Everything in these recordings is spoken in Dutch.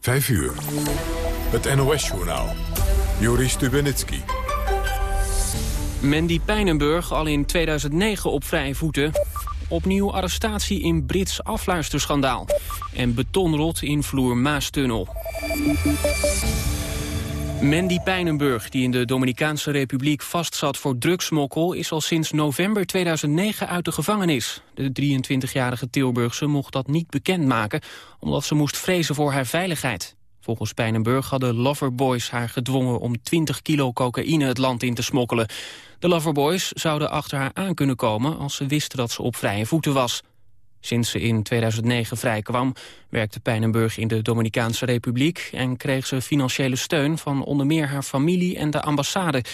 5 uur. Het NOS-journaal. Joris Stubenitski. Mandy Pijnenburg al in 2009 op vrije voeten. Opnieuw arrestatie in Brits afluisterschandaal. En betonrot in vloer Maastunnel. Mandy Pijnenburg, die in de Dominicaanse Republiek vastzat voor drugsmokkel... is al sinds november 2009 uit de gevangenis. De 23-jarige Tilburgse mocht dat niet bekendmaken... omdat ze moest vrezen voor haar veiligheid. Volgens Pijnenburg hadden Loverboys haar gedwongen... om 20 kilo cocaïne het land in te smokkelen. De Loverboys zouden achter haar aan kunnen komen... als ze wisten dat ze op vrije voeten was. Sinds ze in 2009 vrijkwam, werkte Pijnenburg in de Dominicaanse Republiek... en kreeg ze financiële steun van onder meer haar familie en de ambassade.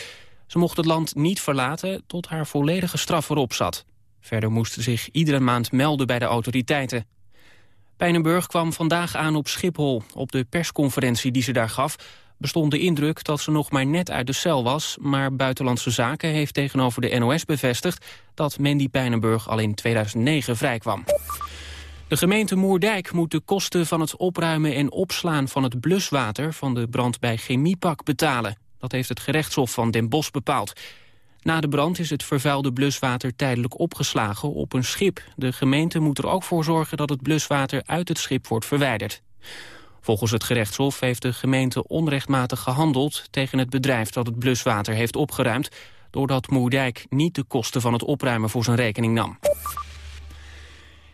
Ze mocht het land niet verlaten tot haar volledige straf erop zat. Verder moest ze zich iedere maand melden bij de autoriteiten. Pijnenburg kwam vandaag aan op Schiphol. Op de persconferentie die ze daar gaf bestond de indruk dat ze nog maar net uit de cel was... maar Buitenlandse Zaken heeft tegenover de NOS bevestigd... dat Mandy Pijnenburg al in 2009 vrijkwam. De gemeente Moerdijk moet de kosten van het opruimen en opslaan van het bluswater van de brand bij Chemiepak betalen. Dat heeft het gerechtshof van Den Bosch bepaald. Na de brand is het vervuilde bluswater tijdelijk opgeslagen op een schip. De gemeente moet er ook voor zorgen dat het bluswater uit het schip wordt verwijderd. Volgens het gerechtshof heeft de gemeente onrechtmatig gehandeld... tegen het bedrijf dat het bluswater heeft opgeruimd... doordat Moerdijk niet de kosten van het opruimen voor zijn rekening nam.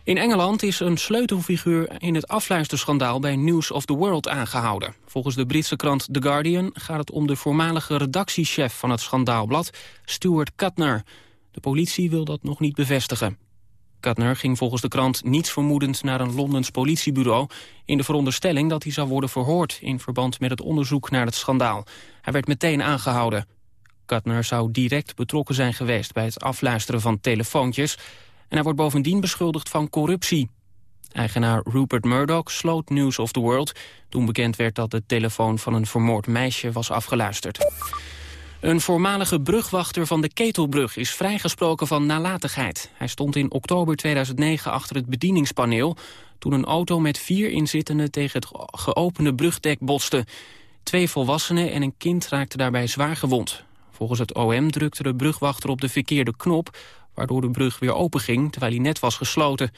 In Engeland is een sleutelfiguur in het afluisterschandaal bij News of the World aangehouden. Volgens de Britse krant The Guardian gaat het om de voormalige redactiechef van het schandaalblad, Stuart Cutner. De politie wil dat nog niet bevestigen. Katner ging volgens de krant niets vermoedend naar een Londens politiebureau... in de veronderstelling dat hij zou worden verhoord... in verband met het onderzoek naar het schandaal. Hij werd meteen aangehouden. Katner zou direct betrokken zijn geweest bij het afluisteren van telefoontjes... en hij wordt bovendien beschuldigd van corruptie. Eigenaar Rupert Murdoch sloot News of the World... toen bekend werd dat de telefoon van een vermoord meisje was afgeluisterd. Een voormalige brugwachter van de Ketelbrug is vrijgesproken van nalatigheid. Hij stond in oktober 2009 achter het bedieningspaneel... toen een auto met vier inzittenden tegen het geopende brugdek botste. Twee volwassenen en een kind raakten daarbij zwaar gewond. Volgens het OM drukte de brugwachter op de verkeerde knop... waardoor de brug weer openging, terwijl hij net was gesloten.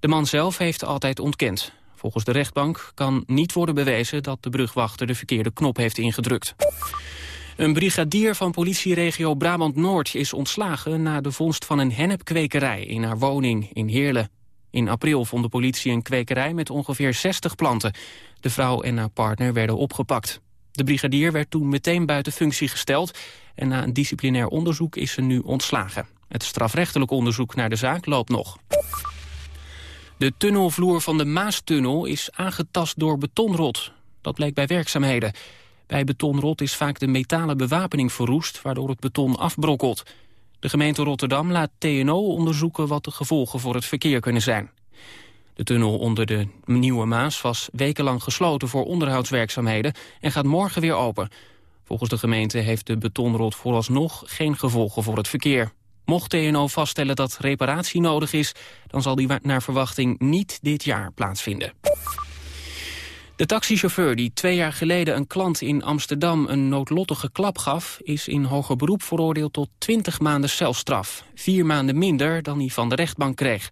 De man zelf heeft altijd ontkend. Volgens de rechtbank kan niet worden bewezen dat de brugwachter de verkeerde knop heeft ingedrukt. Een brigadier van politieregio Brabant-Noord is ontslagen... na de vondst van een hennepkwekerij in haar woning in Heerlen. In april vond de politie een kwekerij met ongeveer 60 planten. De vrouw en haar partner werden opgepakt. De brigadier werd toen meteen buiten functie gesteld... en na een disciplinair onderzoek is ze nu ontslagen. Het strafrechtelijk onderzoek naar de zaak loopt nog. De tunnelvloer van de Maastunnel is aangetast door betonrot. Dat bleek bij werkzaamheden. Bij betonrot is vaak de metalen bewapening verroest, waardoor het beton afbrokkelt. De gemeente Rotterdam laat TNO onderzoeken wat de gevolgen voor het verkeer kunnen zijn. De tunnel onder de Nieuwe Maas was wekenlang gesloten voor onderhoudswerkzaamheden en gaat morgen weer open. Volgens de gemeente heeft de betonrot vooralsnog geen gevolgen voor het verkeer. Mocht TNO vaststellen dat reparatie nodig is, dan zal die naar verwachting niet dit jaar plaatsvinden. De taxichauffeur die twee jaar geleden een klant in Amsterdam een noodlottige klap gaf... is in hoger beroep veroordeeld tot 20 maanden celstraf. Vier maanden minder dan hij van de rechtbank kreeg.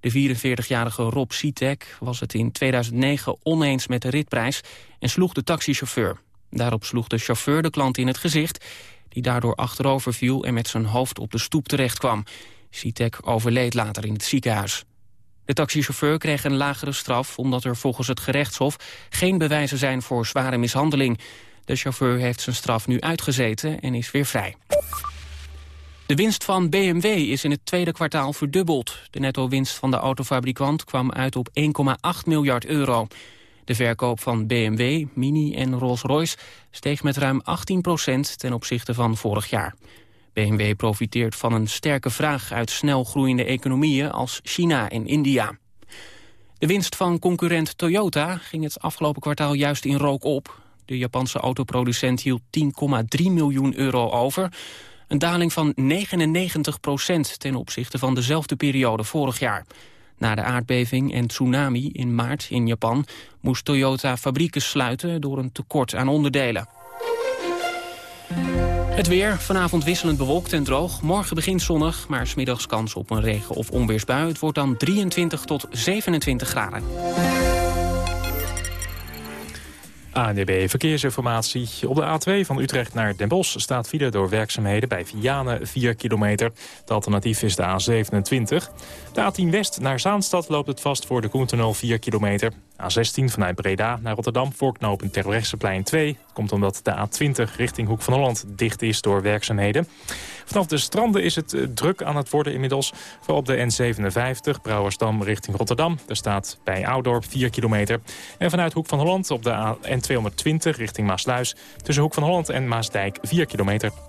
De 44-jarige Rob Sitek was het in 2009 oneens met de ritprijs... en sloeg de taxichauffeur. Daarop sloeg de chauffeur de klant in het gezicht... die daardoor achterover viel en met zijn hoofd op de stoep terechtkwam. Sitek overleed later in het ziekenhuis. De taxichauffeur kreeg een lagere straf omdat er volgens het gerechtshof geen bewijzen zijn voor zware mishandeling. De chauffeur heeft zijn straf nu uitgezeten en is weer vrij. De winst van BMW is in het tweede kwartaal verdubbeld. De netto-winst van de autofabrikant kwam uit op 1,8 miljard euro. De verkoop van BMW, Mini en Rolls-Royce steeg met ruim 18% ten opzichte van vorig jaar. BMW profiteert van een sterke vraag uit snel groeiende economieën als China en India. De winst van concurrent Toyota ging het afgelopen kwartaal juist in rook op. De Japanse autoproducent hield 10,3 miljoen euro over. Een daling van 99 procent ten opzichte van dezelfde periode vorig jaar. Na de aardbeving en tsunami in maart in Japan moest Toyota fabrieken sluiten door een tekort aan onderdelen. Het weer, vanavond wisselend bewolkt en droog. Morgen begint zonnig, maar smiddags kans op een regen- of onweersbui. Het wordt dan 23 tot 27 graden. ANDB Verkeersinformatie. Op de A2 van Utrecht naar Den Bosch staat file door werkzaamheden bij Vianen 4 kilometer. Het alternatief is de A27. De A10 West naar Zaanstad loopt het vast voor de Koentunnel 4 kilometer. A16 vanuit Breda naar Rotterdam voorknopen Terbrechtseplein 2. Komt omdat de A20 richting Hoek van Holland dicht is door werkzaamheden. Vanaf de stranden is het eh, druk aan het worden inmiddels. Vooral op de N57, Brouwersdam richting Rotterdam. Daar staat bij Oudorp 4 kilometer. En vanuit Hoek van Holland op de N220 richting Maasluis. Tussen Hoek van Holland en Maasdijk 4 kilometer.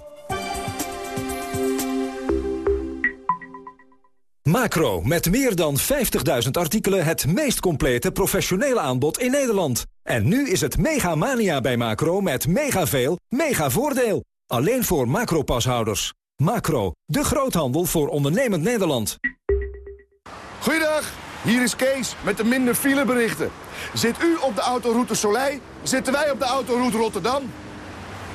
Macro, met meer dan 50.000 artikelen het meest complete professionele aanbod in Nederland. En nu is het mega mania bij Macro met mega veel, mega voordeel. Alleen voor Macro-pashouders. Macro, de groothandel voor ondernemend Nederland. Goeiedag, hier is Kees met de minder fileberichten. Zit u op de autoroute Soleil, zitten wij op de autoroute Rotterdam.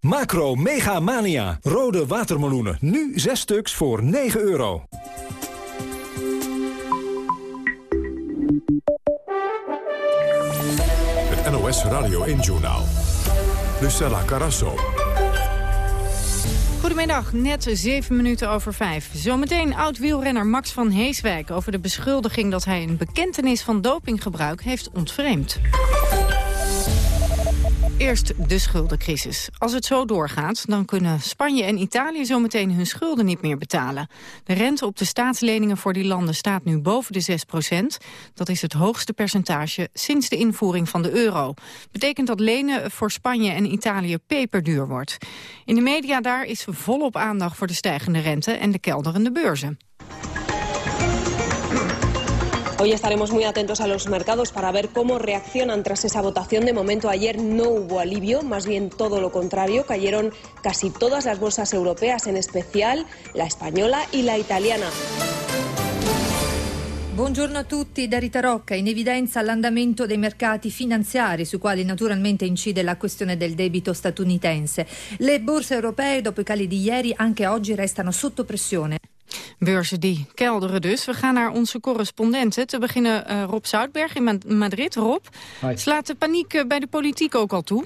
Macro Mega Mania. Rode watermeloenen. Nu 6 stuks voor 9 euro. Het NOS Radio 1 Journaal. Lucella Carasso. Goedemiddag, net zeven minuten over vijf. Zometeen oud-wielrenner Max van Heeswijk... over de beschuldiging dat hij een bekentenis van dopinggebruik heeft ontvreemd. Eerst de schuldencrisis. Als het zo doorgaat, dan kunnen Spanje en Italië zometeen hun schulden niet meer betalen. De rente op de staatsleningen voor die landen staat nu boven de 6 procent. Dat is het hoogste percentage sinds de invoering van de euro. Betekent dat lenen voor Spanje en Italië peperduur wordt. In de media daar is volop aandacht voor de stijgende rente en de kelderende beurzen. Hoy estaremos muy atentos a los mercados para ver cómo reaccionan tras esa votación. De momento ayer no hubo alivio, más bien todo lo contrario. Cayeron casi todas las bolsas europeas, en especial la española y la italiana. Buongiorno a tutti, da Rita Rocca. In evidenza l'andamento dei mercati finanziari, sui quali naturalmente incide la questione del debito statunitense. Le borse europee, dopo i cali di ieri, anche oggi restano sotto pressione. Beurzen die kelderen dus. We gaan naar onze correspondenten. Te beginnen uh, Rob Zoutberg in Madrid. Rob, slaat de paniek uh, bij de politiek ook al toe?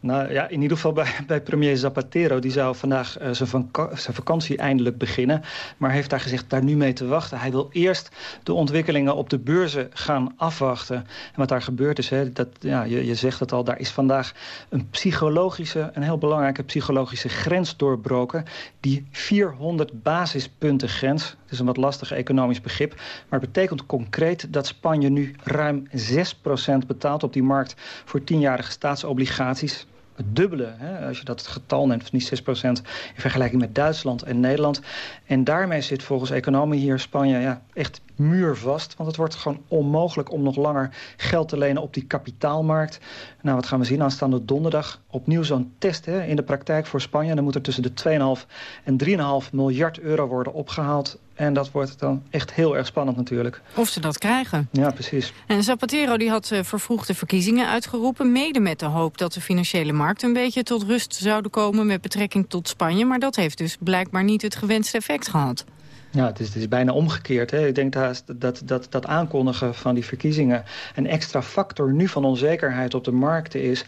Nou ja, in ieder geval bij, bij premier Zapatero. Die zou vandaag uh, zijn, zijn, vakantie eindelijk beginnen. Maar heeft daar gezegd daar nu mee te wachten. Hij wil eerst de ontwikkelingen op de beurzen gaan afwachten. En wat daar gebeurt is, hè, dat, ja, je, je zegt het al... daar is vandaag een psychologische, een heel belangrijke psychologische grens doorbroken. Die 400 basispunten grens. Het is een wat lastig economisch begrip. Maar het betekent concreet dat Spanje nu ruim 6% betaalt op die markt... voor tienjarige staatsobligaties het dubbele, hè, als je dat getal neemt, niet 6% in vergelijking met Duitsland en Nederland. En daarmee zit volgens economen hier Spanje ja, echt muurvast. Want het wordt gewoon onmogelijk om nog langer geld te lenen op die kapitaalmarkt. Nou, wat gaan we zien aanstaande donderdag? Opnieuw zo'n test hè, in de praktijk voor Spanje. Dan moet er tussen de 2,5 en 3,5 miljard euro worden opgehaald. En dat wordt dan echt heel erg spannend natuurlijk. Of ze dat krijgen. Ja, precies. En Zapatero die had uh, vervroegde verkiezingen uitgeroepen... mede met de hoop dat de financiële markt een beetje tot rust zouden komen... met betrekking tot Spanje. Maar dat heeft dus blijkbaar niet het gewenste effect gehad. Ja, het is, het is bijna omgekeerd. Hè. Ik denk dat, dat, dat dat aankondigen van die verkiezingen... een extra factor nu van onzekerheid op de markten is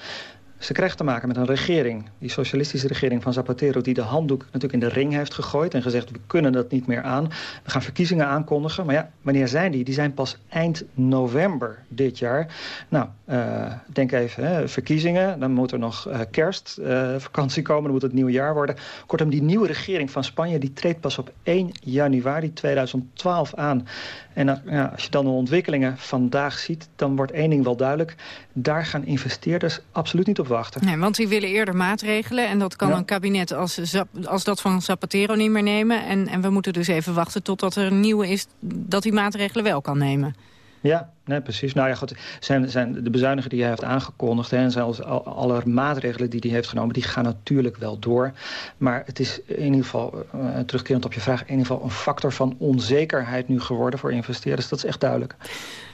Ze krijgt te maken met een regering, die socialistische regering van Zapatero... die de handdoek natuurlijk in de ring heeft gegooid en gezegd... we kunnen dat niet meer aan. We gaan verkiezingen aankondigen. Maar ja, wanneer zijn die? Die zijn pas eind november dit jaar. Nou, uh, denk even, hè, verkiezingen. Dan moet er nog uh, kerstvakantie komen. Dan moet het nieuwe jaar worden. Kortom, die nieuwe regering van Spanje... die treedt pas op 1 januari 2012 aan. En ja, als je dan de ontwikkelingen vandaag ziet... dan wordt één ding wel duidelijk. Daar gaan investeerders absoluut niet op wachten. Nee, want die willen eerder maatregelen. En dat kan ja. een kabinet als, als dat van Zapatero niet meer nemen. En, en we moeten dus even wachten totdat er een nieuwe is... dat die maatregelen wel kan nemen. Ja, nee, precies. Nou ja, goed. Zijn, zijn de bezuinigen die hij heeft aangekondigd... Hè, en zelfs al, alle maatregelen die hij heeft genomen... die gaan natuurlijk wel door. Maar het is in ieder geval, uh, terugkerend op je vraag... in ieder geval een factor van onzekerheid nu geworden voor investeerders. Dat is echt duidelijk.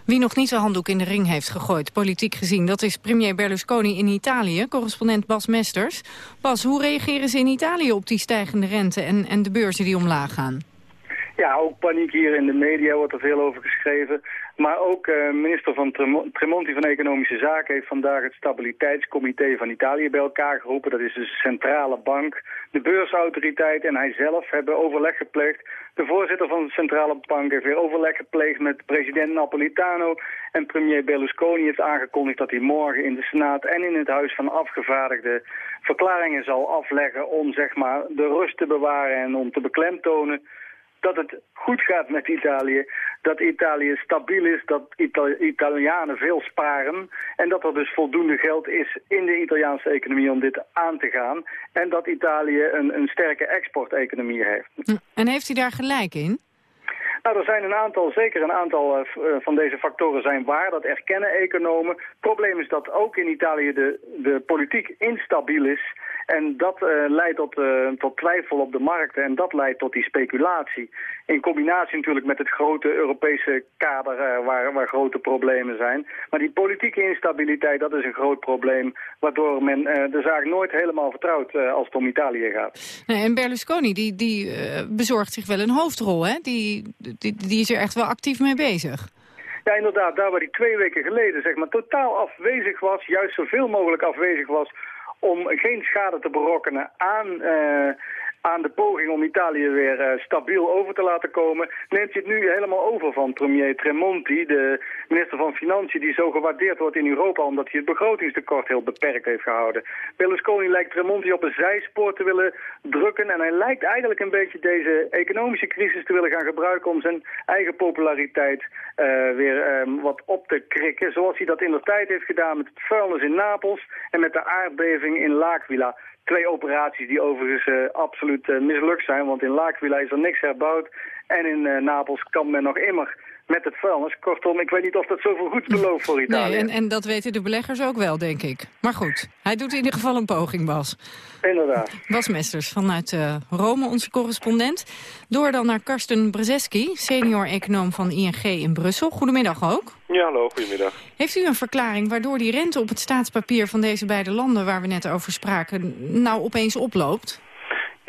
Wie nog niet zijn handdoek in de ring heeft gegooid, politiek gezien... dat is premier Berlusconi in Italië, correspondent Bas Mesters. Bas, hoe reageren ze in Italië op die stijgende rente... en, en de beurzen die omlaag gaan? Ja, ook paniek hier in de media wordt er veel over geschreven. Maar ook uh, minister van Tremonti van Economische Zaken heeft vandaag het Stabiliteitscomité van Italië bij elkaar geroepen. Dat is de centrale bank, de beursautoriteit en hij zelf hebben overleg gepleegd. De voorzitter van de centrale bank heeft weer overleg gepleegd met president Napolitano. En premier Berlusconi heeft aangekondigd dat hij morgen in de Senaat en in het Huis van Afgevaardigden verklaringen zal afleggen om zeg maar de rust te bewaren en om te beklemtonen dat het goed gaat met Italië, dat Italië stabiel is, dat Itali Italianen veel sparen en dat er dus voldoende geld is in de Italiaanse economie om dit aan te gaan en dat Italië een, een sterke exporteconomie heeft. Hm. En heeft hij daar gelijk in? Nou, er zijn een aantal, zeker een aantal uh, van deze factoren zijn waar. Dat erkennen economen. Het probleem is dat ook in Italië de, de politiek instabiel is. En dat uh, leidt tot, uh, tot twijfel op de markten en dat leidt tot die speculatie. In combinatie natuurlijk met het grote Europese kader uh, waar, waar grote problemen zijn. Maar die politieke instabiliteit, dat is een groot probleem... waardoor men de zaak nooit helemaal vertrouwt als het om Italië gaat. Nee, en Berlusconi, die, die bezorgt zich wel een hoofdrol, hè? Die, die, die is er echt wel actief mee bezig. Ja, inderdaad, daar waar hij twee weken geleden zeg maar, totaal afwezig was... juist zoveel mogelijk afwezig was om geen schade te berokkenen aan, uh, aan de poging om Italië weer uh, stabiel over te laten komen, neemt hij het nu helemaal over van premier Tremonti, de minister van Financiën, die zo gewaardeerd wordt in Europa omdat hij het begrotingstekort heel beperkt heeft gehouden. Berlusconi lijkt Tremonti op een zijspoor te willen drukken en hij lijkt eigenlijk een beetje deze economische crisis te willen gaan gebruiken om zijn eigen populariteit uh, weer um, wat op te krikken, zoals hij dat in de tijd heeft gedaan met het vuilnis in Napels en met de aardbeving in L'Aquila. Twee operaties die overigens uh, absoluut uh, mislukt zijn, want in L'Aquila is er niks herbouwd. En in uh, Napels kan men nog immer met het vuilnis. Kortom, ik weet niet of dat zoveel goed belooft voor Italië. Nee, en, en dat weten de beleggers ook wel, denk ik. Maar goed, hij doet in ieder geval een poging, Bas. Inderdaad. Bas Mesters vanuit uh, Rome, onze correspondent. Door dan naar Karsten Brzeski, senior-econoom van ING in Brussel. Goedemiddag ook. Ja, hallo, goedemiddag. Heeft u een verklaring waardoor die rente op het staatspapier van deze beide landen... waar we net over spraken, nou opeens oploopt?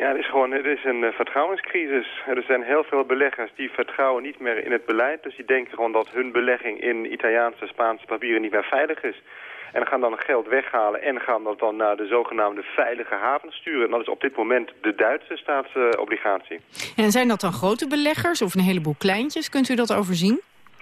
Ja, het is gewoon het is een uh, vertrouwenscrisis. Er zijn heel veel beleggers die vertrouwen niet meer in het beleid. Dus die denken gewoon dat hun belegging in Italiaanse, Spaanse papieren niet meer veilig is. En gaan dan geld weghalen en gaan dat dan naar de zogenaamde veilige haven sturen. En dat is op dit moment de Duitse staatsobligatie. en zijn dat dan grote beleggers of een heleboel kleintjes? Kunt u dat overzien?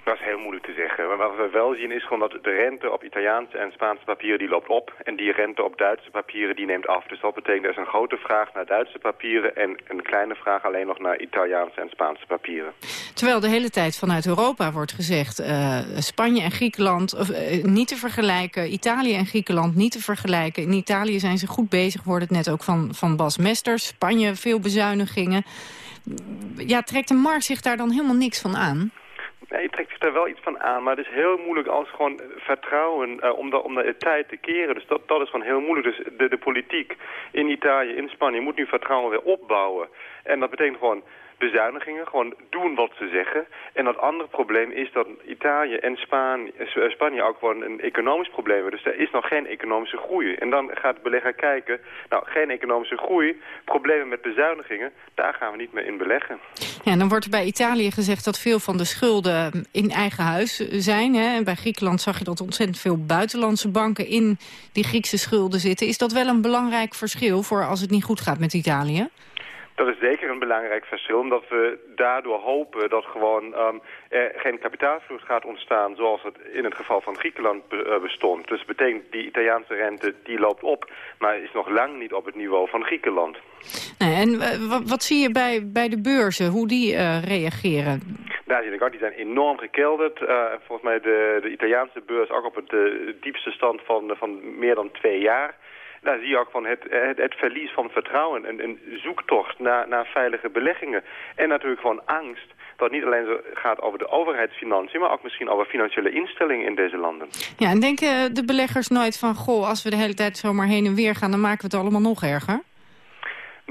Dat is heel moeilijk te zeggen. Maar wat we wel zien is gewoon dat de rente op Italiaanse en Spaanse papieren die loopt op. En die rente op Duitse papieren die neemt af. Dus dat betekent er is een grote vraag naar Duitse papieren en een kleine vraag alleen nog naar Italiaanse en Spaanse papieren. Terwijl de hele tijd vanuit Europa wordt gezegd uh, Spanje en Griekenland uh, niet te vergelijken. Italië en Griekenland niet te vergelijken. In Italië zijn ze goed bezig, wordt het net ook van, van Bas Mesters. Spanje veel bezuinigingen. Ja, trekt de markt zich daar dan helemaal niks van aan? Nee, je trekt zich daar wel iets van aan, maar het is heel moeilijk als gewoon vertrouwen uh, om, de, om de tijd te keren. Dus dat, dat is gewoon heel moeilijk. Dus de, de politiek in Italië, in Spanje moet nu vertrouwen weer opbouwen. En dat betekent gewoon bezuinigingen, gewoon doen wat ze zeggen. En dat andere probleem is dat Italië en Spanje, eh, Spanje ook gewoon een economisch probleem hebben. Dus er is nog geen economische groei. En dan gaat de belegger kijken, nou, geen economische groei, problemen met bezuinigingen, daar gaan we niet meer in beleggen. Ja, dan wordt er bij Italië gezegd dat veel van de schulden in eigen huis zijn. Hè? En bij Griekenland zag je dat ontzettend veel buitenlandse banken in die Griekse schulden zitten. Is dat wel een belangrijk verschil voor als het niet goed gaat met Italië? Dat is zeker een belangrijk verschil, omdat we daardoor hopen dat gewoon um, er geen kapitaalvlucht gaat ontstaan zoals het in het geval van Griekenland be uh, bestond. Dus dat betekent die Italiaanse rente die loopt op, maar is nog lang niet op het niveau van Griekenland. Nee, en uh, wat zie je bij, bij de beurzen, hoe die uh, reageren? Daar zie ik ook, die zijn enorm gekelderd. Volgens mij de, de Italiaanse beurs ook op het diepste stand van, van meer dan twee jaar daar zie je ook van het, het, het verlies van vertrouwen. Een, een zoektocht naar, naar veilige beleggingen. En natuurlijk gewoon angst dat niet alleen gaat over de overheidsfinanciën... maar ook misschien over financiële instellingen in deze landen. Ja, en denken de beleggers nooit van... goh, als we de hele tijd zomaar heen en weer gaan... dan maken we het allemaal nog erger?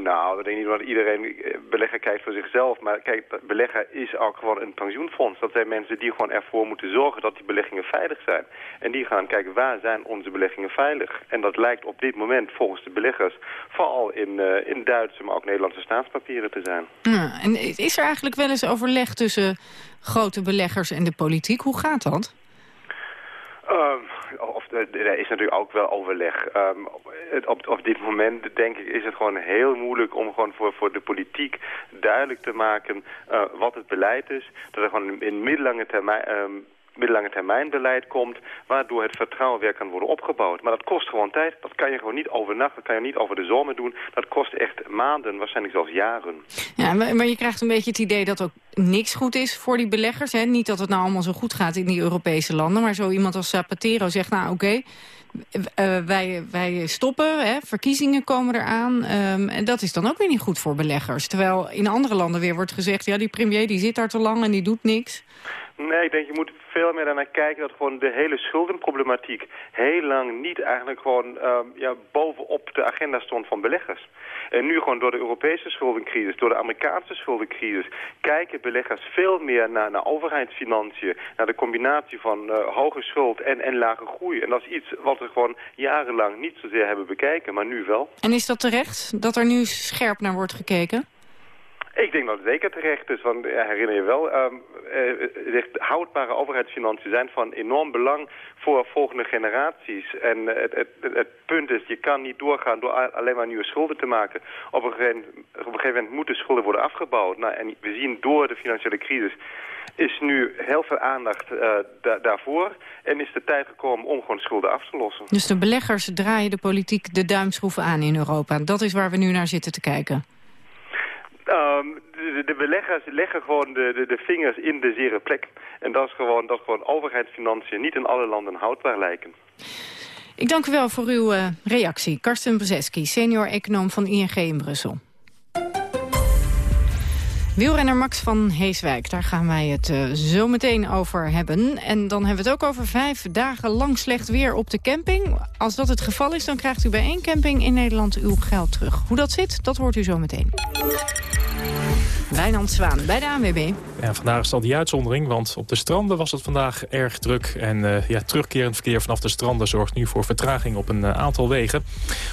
Nou, dat denk ik niet dat iedereen eh, belegger kijkt voor zichzelf. Maar kijk, belegger is ook gewoon een pensioenfonds. Dat zijn mensen die gewoon ervoor moeten zorgen dat die beleggingen veilig zijn. En die gaan kijken, waar zijn onze beleggingen veilig? En dat lijkt op dit moment volgens de beleggers vooral in, uh, in Duitse, maar ook Nederlandse staatspapieren te zijn. Ja, en is er eigenlijk wel eens overleg tussen grote beleggers en de politiek? Hoe gaat dat? Um, of, er is natuurlijk ook wel overleg. Um, op, op dit moment denk ik is het gewoon heel moeilijk om gewoon voor, voor de politiek duidelijk te maken uh, wat het beleid is. Dat er gewoon in middellange termijn... Um, middellange termijn beleid komt... waardoor het vertrouwen weer kan worden opgebouwd. Maar dat kost gewoon tijd. Dat kan je gewoon niet overnacht. Dat kan je niet over de zomer doen. Dat kost echt maanden, waarschijnlijk zelfs jaren. Ja, maar je krijgt een beetje het idee dat ook niks goed is voor die beleggers. Hè? Niet dat het nou allemaal zo goed gaat in die Europese landen. Maar zo iemand als Zapatero zegt, nou oké... Okay, uh, wij, wij stoppen, hè, verkiezingen komen eraan. Um, en dat is dan ook weer niet goed voor beleggers. Terwijl in andere landen weer wordt gezegd... ja, die premier die zit daar te lang en die doet niks. Nee, ik denk je moet veel meer naar kijken dat gewoon de hele schuldenproblematiek heel lang niet eigenlijk gewoon um, ja, bovenop de agenda stond van beleggers. En nu gewoon door de Europese schuldencrisis, door de Amerikaanse schuldencrisis, kijken beleggers veel meer naar, naar overheidsfinanciën, naar de combinatie van uh, hoge schuld en, en lage groei. En dat is iets wat we gewoon jarenlang niet zozeer hebben bekeken, maar nu wel. En is dat terecht, dat er nu scherp naar wordt gekeken? Ik denk dat het zeker terecht is, want herinner je wel, um, uh, houdbare overheidsfinanciën zijn van enorm belang voor volgende generaties. En het, het, het, punt is, je kan niet doorgaan door alleen maar nieuwe schulden te maken. Op een gegeven, moment moeten schulden worden afgebouwd. Nou, en we zien door de financiële crisis is nu heel veel aandacht da daarvoor. En is de tijd gekomen om gewoon schulden af te lossen. Dus de beleggers draaien de politiek de duimschroeven aan in Europa. Dat is waar we nu naar zitten te kijken. Um, de, beleggers leggen gewoon de, de, de, vingers in de zere plek. En dat is gewoon dat gewoon overheidsfinanciën niet in alle landen houdbaar lijken. Ik dank u wel voor uw uh, reactie. Karsten Brzeski, senior econoom van ING in Brussel. Wielrenner Max van Heeswijk, daar gaan wij het uh, zo meteen over hebben. En dan hebben we het ook over vijf dagen lang slecht weer op de camping. Als dat het geval is, dan krijgt u bij één camping in Nederland uw geld terug. Hoe dat zit, dat hoort u zo meteen. Wijnand Zwaan bij de ANWB. Ja, vandaag is al die uitzondering, want op de stranden was het vandaag erg druk. En uh, ja, terugkerend verkeer vanaf de stranden zorgt nu voor vertraging op een uh, aantal wegen.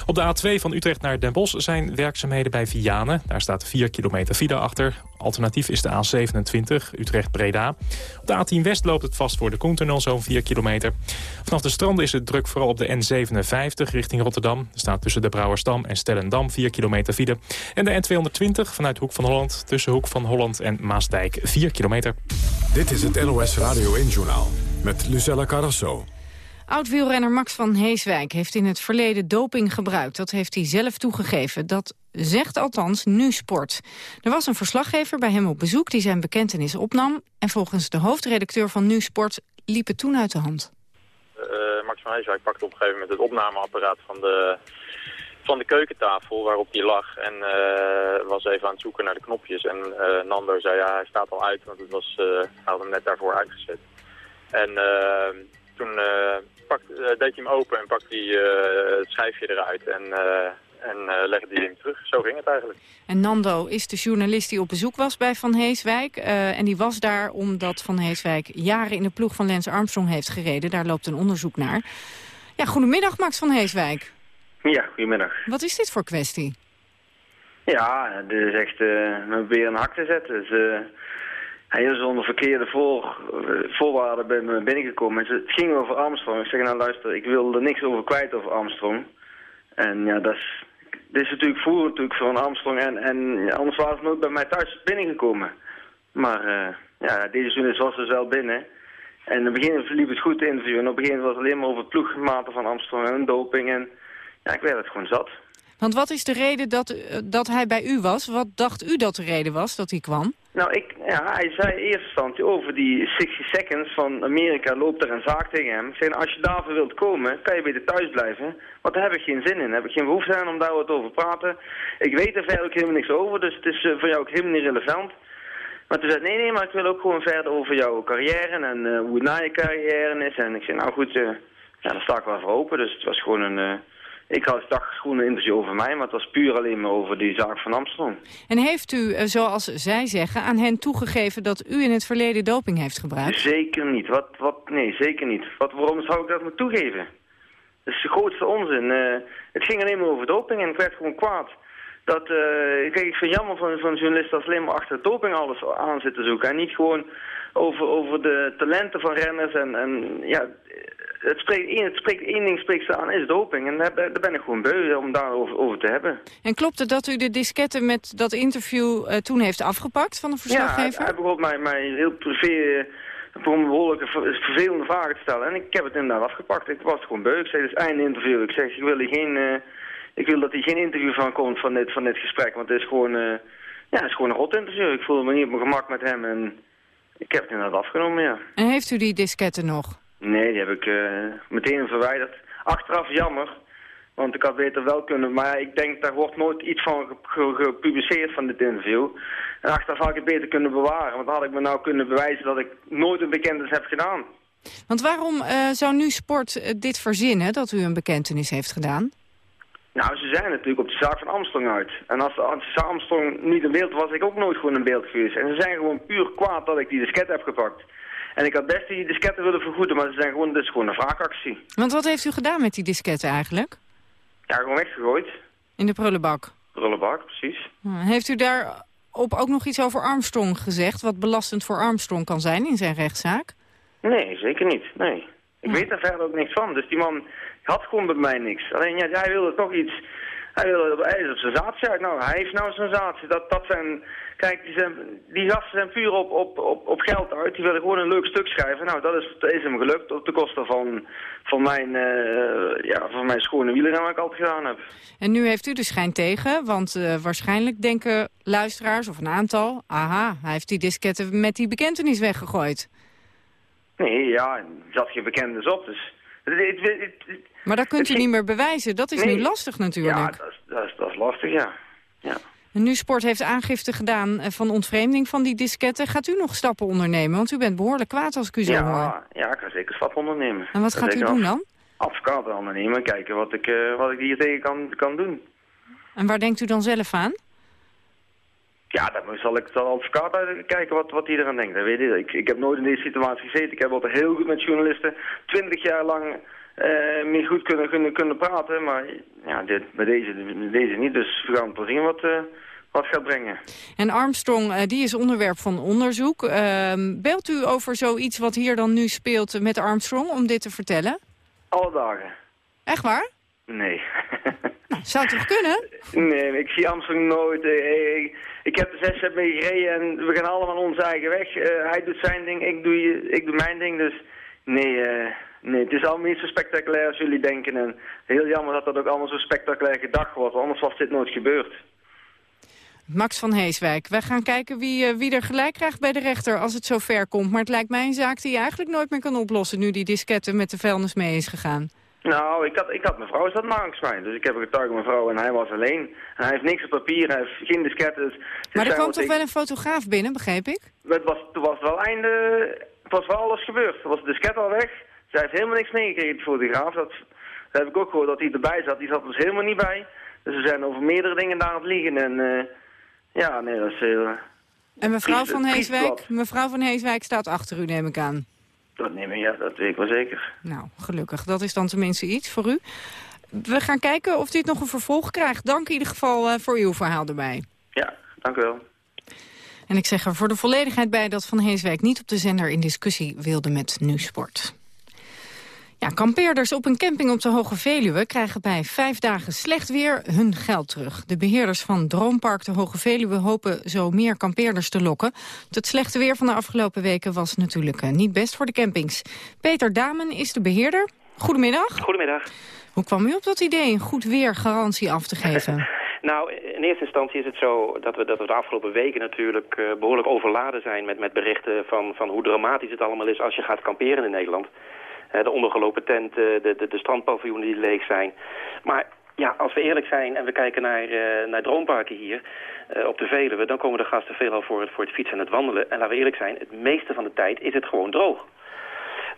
Op de A2 van Utrecht naar Den Bosch zijn werkzaamheden bij Vianen. Daar staat 4 kilometer file achter. Alternatief is de A27, Utrecht-Breda. Op de A10 West loopt het vast voor de Koentunnel, zo'n 4 kilometer. Vanaf de stranden is het druk vooral op de N57 richting Rotterdam. Er staat tussen de Brouwersdam en Stellendam 4 kilometer file. En de N220 vanuit Hoek van Holland, tussen Hoek van Holland en Maasdijk 4 kilometer. Dit is het NOS Radio 1-journaal met Lucella Carrasso. Oud-wielrenner Max van Heeswijk heeft in het verleden doping gebruikt. Dat heeft hij zelf toegegeven. Dat zegt althans Nu Sport. Er was een verslaggever bij hem op bezoek die zijn bekentenis opnam. En volgens de hoofdredacteur van Nu Sport liep het toen uit de hand. Uh, Max van Heeswijk pakte op een gegeven moment het opnameapparaat van de, van de keukentafel waarop hij lag. En uh, was even aan het zoeken naar de knopjes. En uh, Nando zei ja, hij staat al uit, want het was, hij had hem net daarvoor uitgezet. En toen deed hij hem open en pakte hij het schijfje eruit. En En uh, leggen die hem terug. Zo ging het eigenlijk. En Nando is de journalist die op bezoek was bij Van Heeswijk. Uh, en die was daar omdat Van Heeswijk jaren in de ploeg van Lance Armstrong heeft gereden. Daar loopt een onderzoek naar. Ja, goedemiddag Max van Heeswijk. Ja, goedemiddag. Wat is dit voor kwestie? Ja, dit is echt uh, weer een hak te zetten. Dus, uh, hij is onder verkeerde voor, voorwaarden bij me binnengekomen. Het ging over Armstrong. Ik zeg, nou luister, ik wil er niks over kwijt over Armstrong. En ja, dat is, dit is natuurlijk vroeger natuurlijk een Armstrong en, en anders waren ze nooit bij mij thuis binnengekomen. Maar uh, ja, deze journalist was dus wel binnen. En in het begin liep het goed, de interview. En op het begin was het alleen maar over het ploegmaten van Armstrong en doping. En ja, ik werd het gewoon zat. Want wat is de reden dat, dat hij bij u was? Wat dacht u dat de reden was dat hij kwam? Nou, ik, ja, hij zei in eerste over die 60 seconds van Amerika loopt er een zaak tegen hem. Ik zei, nou, als je daarvoor wilt komen, kan je beter thuis blijven. Want daar heb ik geen zin in. Heb ik geen behoefte aan om daar wat over te praten. Ik weet er verder ook helemaal niks over, dus het is uh, voor jou ook helemaal niet relevant. Maar toen zei nee, nee, maar ik wil ook gewoon verder over jouw carrière en uh, hoe het na je carrière is. En ik zei, nou goed, uh, ja, daar sta ik wel voor open. Dus het was gewoon een... Ik had gewoon een interview over mij, maar het was puur alleen maar over die zaak van Amsterdam. En heeft u, zoals zij zeggen, aan hen toegegeven dat u in het verleden doping heeft gebruikt? Zeker niet. Wat, wat, nee, zeker niet. Wat, waarom zou ik dat me toegeven? Dat is de grootste onzin. Uh, het ging alleen maar over doping en ik werd gewoon kwaad. Dat, uh, kijk, ik vind jammer van, van journalisten dat alleen maar achter doping alles aan zitten zoeken. En niet gewoon over, over de talenten van renners en, en ja, het spreekt, één, het spreekt één ding spreekt ze aan, is doping. En daar, daar ben ik gewoon beu om daarover over te hebben. En klopt het dat u de disketten met dat interview uh, toen heeft afgepakt van de verslaggever? Ja, hij, hij begon mij, mij heel privé voor een behoorlijke vervelende vragen te stellen. En ik heb het inderdaad afgepakt. Ik was gewoon beu. Ik zei, dus einde interview. Ik zeg, ik wil, hier geen, uh, ik wil dat hier geen interview van komt van dit, van dit gesprek. Want het is gewoon, uh, ja, het is gewoon een rot interview. Ik voelde me niet op mijn gemak met hem. En ik heb het inderdaad afgenomen, ja. En heeft u die disketten nog? Nee, die heb ik uh, meteen verwijderd. Achteraf jammer, want ik had beter wel kunnen. Maar ik denk, daar wordt nooit iets van gepubliceerd van dit interview. En achteraf had ik het beter kunnen bewaren. Want dan had ik me nou kunnen bewijzen dat ik nooit een bekentenis heb gedaan. Want waarom uh, zou nu sport uh, dit verzinnen, dat u een bekentenis heeft gedaan? Nou, ze zijn natuurlijk op de zaak van Armstrong uit. En als, als Armstrong niet in beeld was, ik ook nooit gewoon in beeld geweest. En ze zijn gewoon puur kwaad dat ik die disket heb gepakt. En ik had best die disketten willen vergoeden, maar ze zijn gewoon, dit is gewoon een wraakactie. Want wat heeft u gedaan met die disketten eigenlijk? Ja, gewoon weggegooid. In de prullenbak? Prullenbak, precies. Heeft u daarop ook nog iets over Armstrong gezegd, wat belastend voor Armstrong kan zijn in zijn rechtszaak? Nee, zeker niet, nee. Ik weet daar verder ook niks van, dus die man had gewoon bij mij niks. Alleen, ja, hij wilde toch iets... Hij wilde hij is op sensatie uit. Nou, hij heeft nou sensatie. Dat, dat zijn Kijk, die, zijn, die gasten zijn puur op, op, op, op geld uit. Die willen gewoon een leuk stuk schrijven. Nou, dat is, dat is hem gelukt op de kosten van, van, mijn, uh, ja, van mijn schone wielrennen wat ik altijd gedaan heb. En nu heeft u de schijn tegen, want uh, waarschijnlijk denken luisteraars of een aantal... aha, hij heeft die disketten met die bekentenis weggegooid. Nee, ja, er zat geen bekentenis op, dus... maar dat kunt u niet meer bewijzen. Dat is nee. nu lastig natuurlijk. Ja, dat is, dat is, dat is lastig, ja. ja. Nu Sport heeft aangifte gedaan eh, van ontvreemding van die disketten. Gaat u nog stappen ondernemen? Want u bent behoorlijk kwaad als ik u zo ja, hoor. Ja, ik ga zeker stappen ondernemen. En wat gaat u doen dan? Advocaat ondernemen, kijken wat ik, uh, wat ik hier tegen kan, kan doen. En waar denkt u dan zelf aan? Ja, dan zal ik als advocaat kijken wat, wat hij eraan denkt. Dat weet ik. ik. Ik heb nooit in deze situatie gezeten. Ik heb altijd heel goed met journalisten twintig jaar lang uh, meer goed kunnen, kunnen, kunnen praten. Maar ja, dit, bij deze, deze niet. Dus we gaan wel zien wat, uh, wat gaat brengen. En Armstrong, uh, die is onderwerp van onderzoek. Ehm, belt u over zoiets wat hier dan nu speelt met Armstrong om dit te vertellen? Alle dagen. Echt waar? Nee. nou, zou het toch kunnen? Nee, ik zie Armstrong nooit. Ik heb de zes jaar mee gereden en we gaan allemaal onze eigen weg. hij doet zijn ding, ik doe, ik doe mijn ding. Dus nee, Nee, het is allemaal niet zo spectaculair als jullie denken. En heel jammer dat dat ook allemaal zo spectaculair gedacht wordt. Anders was dit nooit gebeurd. Max van Heeswijk, wij gaan kijken wie, uh, wie er gelijk krijgt bij de rechter als het zo ver komt. Maar het lijkt mij een zaak die je eigenlijk nooit meer kan oplossen... nu die disketten met de vuilnis mee is gegaan. Nou, ik had, ik had mijn vrouw zat langs mij. Dus ik heb een getuige mijn vrouw en hij was alleen. En hij heeft niks op papier, hij heeft geen disketten. Dus maar er kwam toch wel een fotograaf binnen, begreep ik? Het was, toen was wel einde... Het was wel alles gebeurd. Er was de disket al weg. Zij heeft helemaal niks meegekregen, de fotograaf. Dat, dat heb ik ook gehoord dat hij erbij zat. Die zat dus helemaal niet bij. Dus we zijn over meerdere dingen daar aan het liegen. En uh, ja, nee, dat is heel... en mevrouw van Heeswijk, mevrouw van Heeswijk staat achter u, neem ik aan. Dat neem ik, ja, dat weet ik wel zeker. Nou, gelukkig. Dat is dan tenminste iets voor u. We gaan kijken of dit nog een vervolg krijgt. Dank in ieder geval uh, voor uw verhaal erbij. Ja, dank u wel. En ik zeg er voor de volledigheid bij dat Van Heeswijk niet op de zender in discussie wilde met Nusport. Ja, kampeerders op een camping op de Hoge Veluwe krijgen bij vijf dagen slecht weer hun geld terug. De beheerders van Droompark de Hoge Veluwe hopen zo meer kampeerders te lokken. Het slechte weer van de afgelopen weken was natuurlijk eh, niet best voor de campings. Peter Damen is de beheerder. Goedemiddag. Goedemiddag. Hoe kwam u op dat idee een goed weergarantie af te geven? Nou, in eerste instantie is het zo dat we, dat we de afgelopen weken natuurlijk uh, behoorlijk overladen zijn met, met berichten van, van hoe dramatisch het allemaal is als je gaat kamperen in Nederland. De ondergelopen tenten, de, de, de strandpaviljoenen die leeg zijn. Maar ja, als we eerlijk zijn en we kijken naar, uh, naar droomparken hier op de Veluwe... dan komen de gasten veelal voor het, voor het fietsen en het wandelen. En laten we eerlijk zijn, het meeste van de tijd is het gewoon droog.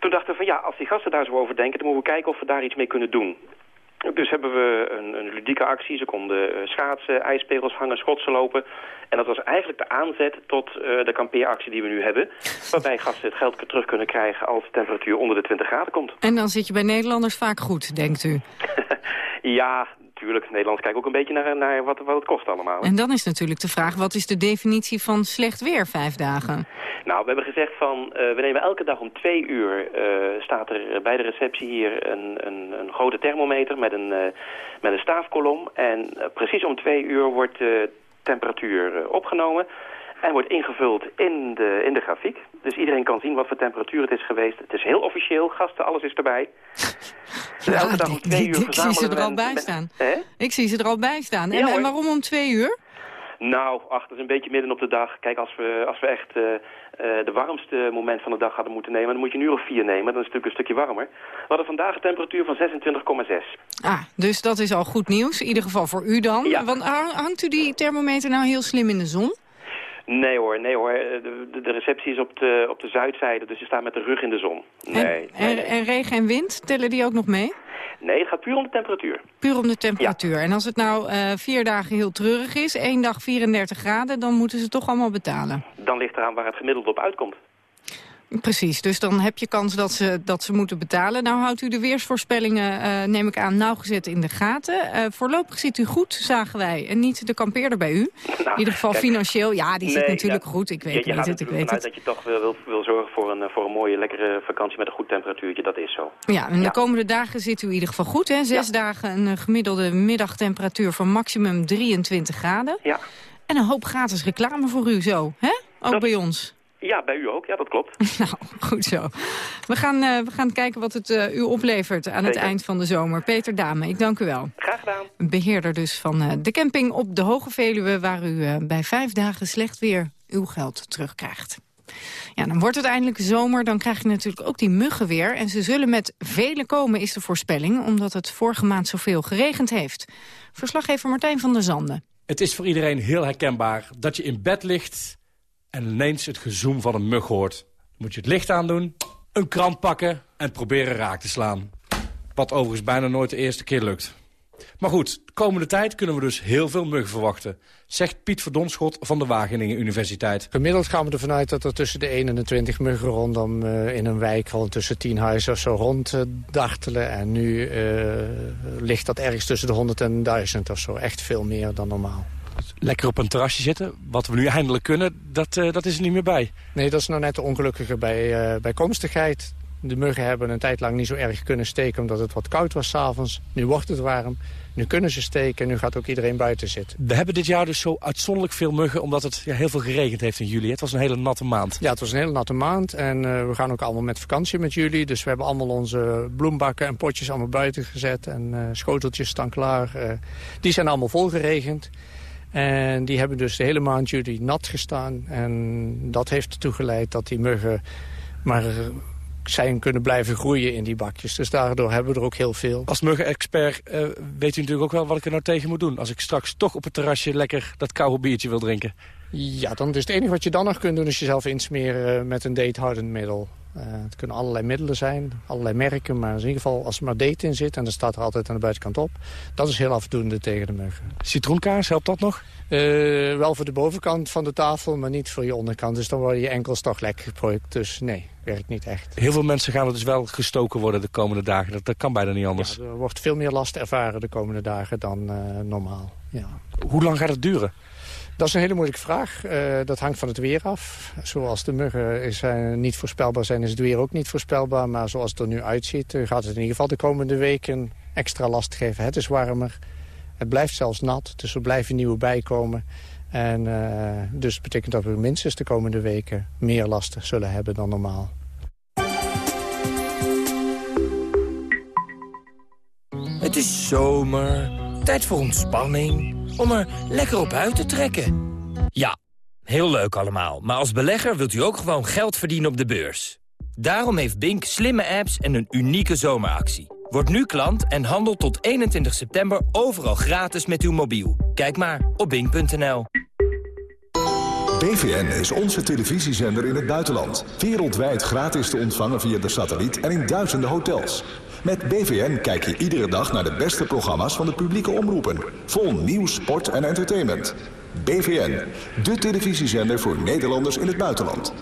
Toen dachten we van ja, als die gasten daar zo over denken... dan moeten we kijken of we daar iets mee kunnen doen. Dus hebben we een, een ludieke actie. Ze konden uh, schaatsen, ijspegels hangen, schotsen lopen. En dat was eigenlijk de aanzet tot uh, de kampeeractie die we nu hebben. Waarbij gasten het geld terug kunnen krijgen als de temperatuur onder de 20 graden komt. En dan zit je bij Nederlanders vaak goed, denkt u? ja, natuurlijk. Nederland kijkt ook een beetje naar, naar wat, wat het kost allemaal. En dan is natuurlijk de vraag, wat is de definitie van slecht weer vijf dagen? Nou, we hebben gezegd van, uh, we nemen elke dag om twee uur, uh, staat er bij de receptie hier een, een, een grote thermometer met een, uh, met een staafkolom. En precies om twee uur wordt de temperatuur opgenomen en wordt ingevuld in de, in de grafiek. Dus iedereen kan zien wat voor temperatuur het is geweest. Het is heel officieel, gasten, alles is erbij. Dus elke dag om twee uur ik zie ze er al bij staan. Ik zie ze er al bij staan. En, waarom om twee uur? Nou, ach, dat is een beetje midden op de dag. Kijk, als we, als we echt uh, uh, de warmste moment van de dag hadden moeten nemen... dan moet je een uur of vier nemen, dan is het natuurlijk een stukje warmer. We hadden vandaag een temperatuur van 26,6. Ah, dus dat is al goed nieuws. In ieder geval voor u dan. Ja. Want hangt u die thermometer nou heel slim in de zon? Nee hoor, nee hoor. De, de, receptie is op de, op de zuidzijde, dus je staat met de rug in de zon. Nee, en, nee, nee. en regen en wind, tellen die ook nog mee? Nee, het gaat puur om de temperatuur. Puur om de temperatuur. Ja. En als het nou uh, vier dagen heel treurig is, één dag 34 graden... dan moeten ze toch allemaal betalen? Dan ligt eraan waar het gemiddeld op uitkomt. Precies, dus dan heb je kans dat ze, dat ze moeten betalen. Nou houdt u de weersvoorspellingen, uh, neem ik aan, nauwgezet in de gaten. Uh, voorlopig ziet u goed, zagen wij. En niet de kampeerder bij u. Nou, in ieder geval kijk, financieel, ja, die nee, zit natuurlijk ja, goed. Ik weet je, je het, ik weet het. dat je toch wil, wil, wil zorgen voor een, voor een mooie, lekkere vakantie met een goed temperatuurtje. Dat is zo. Ja, en de komende dagen zit u in ieder geval goed. Hè? Zes dagen een gemiddelde middagtemperatuur van maximum 23 graden. Ja. En een hoop gratis reclame voor u zo, hè? Ook dat... bij ons. Ja, bij u ook. Ja, dat klopt. nou, goed zo. We gaan, uh, we gaan kijken wat het uh, u oplevert aan Zeker. het eind van de zomer. Peter Dame, ik dank u wel. Graag gedaan. Beheerder dus van uh, de camping op de Hoge Veluwe... waar u bij vijf dagen slecht weer uw geld terugkrijgt. Ja, dan wordt het eindelijk zomer, dan krijg je natuurlijk ook die muggen weer. En ze zullen met vele komen, is de voorspelling... omdat het vorige maand zoveel geregend heeft. Verslaggever Martijn van der Zanden. Het is voor iedereen heel herkenbaar dat je in bed ligt en ineens het gezoem van een mug hoort. Moet je het licht aandoen, een krant pakken en proberen raak te slaan. Wat overigens bijna nooit de eerste keer lukt. Maar goed, de komende tijd kunnen we dus heel veel muggen verwachten. Zegt Piet Verdonschot van de Wageningen Universiteit. Gemiddeld gaan we ervan uit dat er tussen de 1 en de 20 muggen rondom uh, in een wijk... gewoon tussen 10 huizen of zo ronddartelen. Uh, en nu uh, ligt dat ergens tussen de 100 en 1000 of zo. Echt veel meer dan normaal lekker op een terrasje zitten. Wat we nu eindelijk kunnen, dat, uh, dat is er niet meer bij. Nee, dat is nou net de ongelukkige bij, uh, bijkomstigheid. De muggen hebben een tijd lang niet zo erg kunnen steken... omdat het wat koud was s'avonds. Nu wordt het warm. Nu kunnen ze steken en nu gaat ook iedereen buiten zitten. We hebben dit jaar dus zo uitzonderlijk veel muggen... omdat het ja, heel veel geregend heeft in juli. Het was een hele natte maand. Ja, het was een hele natte maand. En uh, we gaan ook allemaal met vakantie met jullie. Dus we hebben allemaal onze bloembakken en potjes allemaal buiten gezet. En uh, schoteltjes staan klaar. Uh, die zijn allemaal volgeregend. En die hebben dus de hele maand juli nat gestaan. En dat heeft ertoe geleid dat die muggen maar zijn kunnen blijven groeien in die bakjes. Dus daardoor hebben we er ook heel veel. Als muggenexpert uh, weet u natuurlijk ook wel wat ik er nou tegen moet doen. Als ik straks toch op het terrasje lekker dat koude biertje wil drinken. Ja, dan is het enige wat je dan nog kunt doen... is jezelf insmeren met een datehoudend middel. Het kunnen allerlei middelen zijn, allerlei merken. Maar in ieder geval als er maar date in zit... en dat staat er altijd aan de buitenkant op... dat is heel afdoende tegen de muggen. Citroenkaas, helpt dat nog? wel voor de bovenkant van de tafel, maar niet voor je onderkant. Dus dan worden je enkels toch lekker geproject. Dus nee, werkt niet echt. Heel veel mensen gaan er dus wel gestoken worden de komende dagen. Dat, dat kan bijna niet anders. Ja, er wordt veel meer last ervaren de komende dagen dan normaal. Ja. Hoe lang gaat het duren? Dat is een hele moeilijke vraag. Uh, dat hangt van het weer af. Zoals de muggen is, uh, niet voorspelbaar zijn, is het weer ook niet voorspelbaar. Maar zoals het er nu uitziet, uh, gaat het in ieder geval de komende weken extra last geven. Het is warmer, het blijft zelfs nat, dus er blijven nieuwe bijkomen. En dus betekent dat we minstens de komende weken meer last zullen hebben dan normaal. Het is zomer, tijd voor ontspanning om er lekker op uit te trekken. Ja, heel leuk allemaal, maar als belegger wilt u ook gewoon geld verdienen op de beurs. Daarom heeft Bink slimme apps en een unieke zomeractie. Word nu klant en handel tot 21 september overal gratis met uw mobiel. Kijk maar op bink.nl. BVN is onze televisiezender in het buitenland. Wereldwijd gratis te ontvangen via de satelliet en in duizenden hotels. Met BVN kijk je iedere dag naar de beste programma's van de publieke omroepen. Vol nieuws, sport en entertainment. BVN, de televisiezender voor Nederlanders in het buitenland.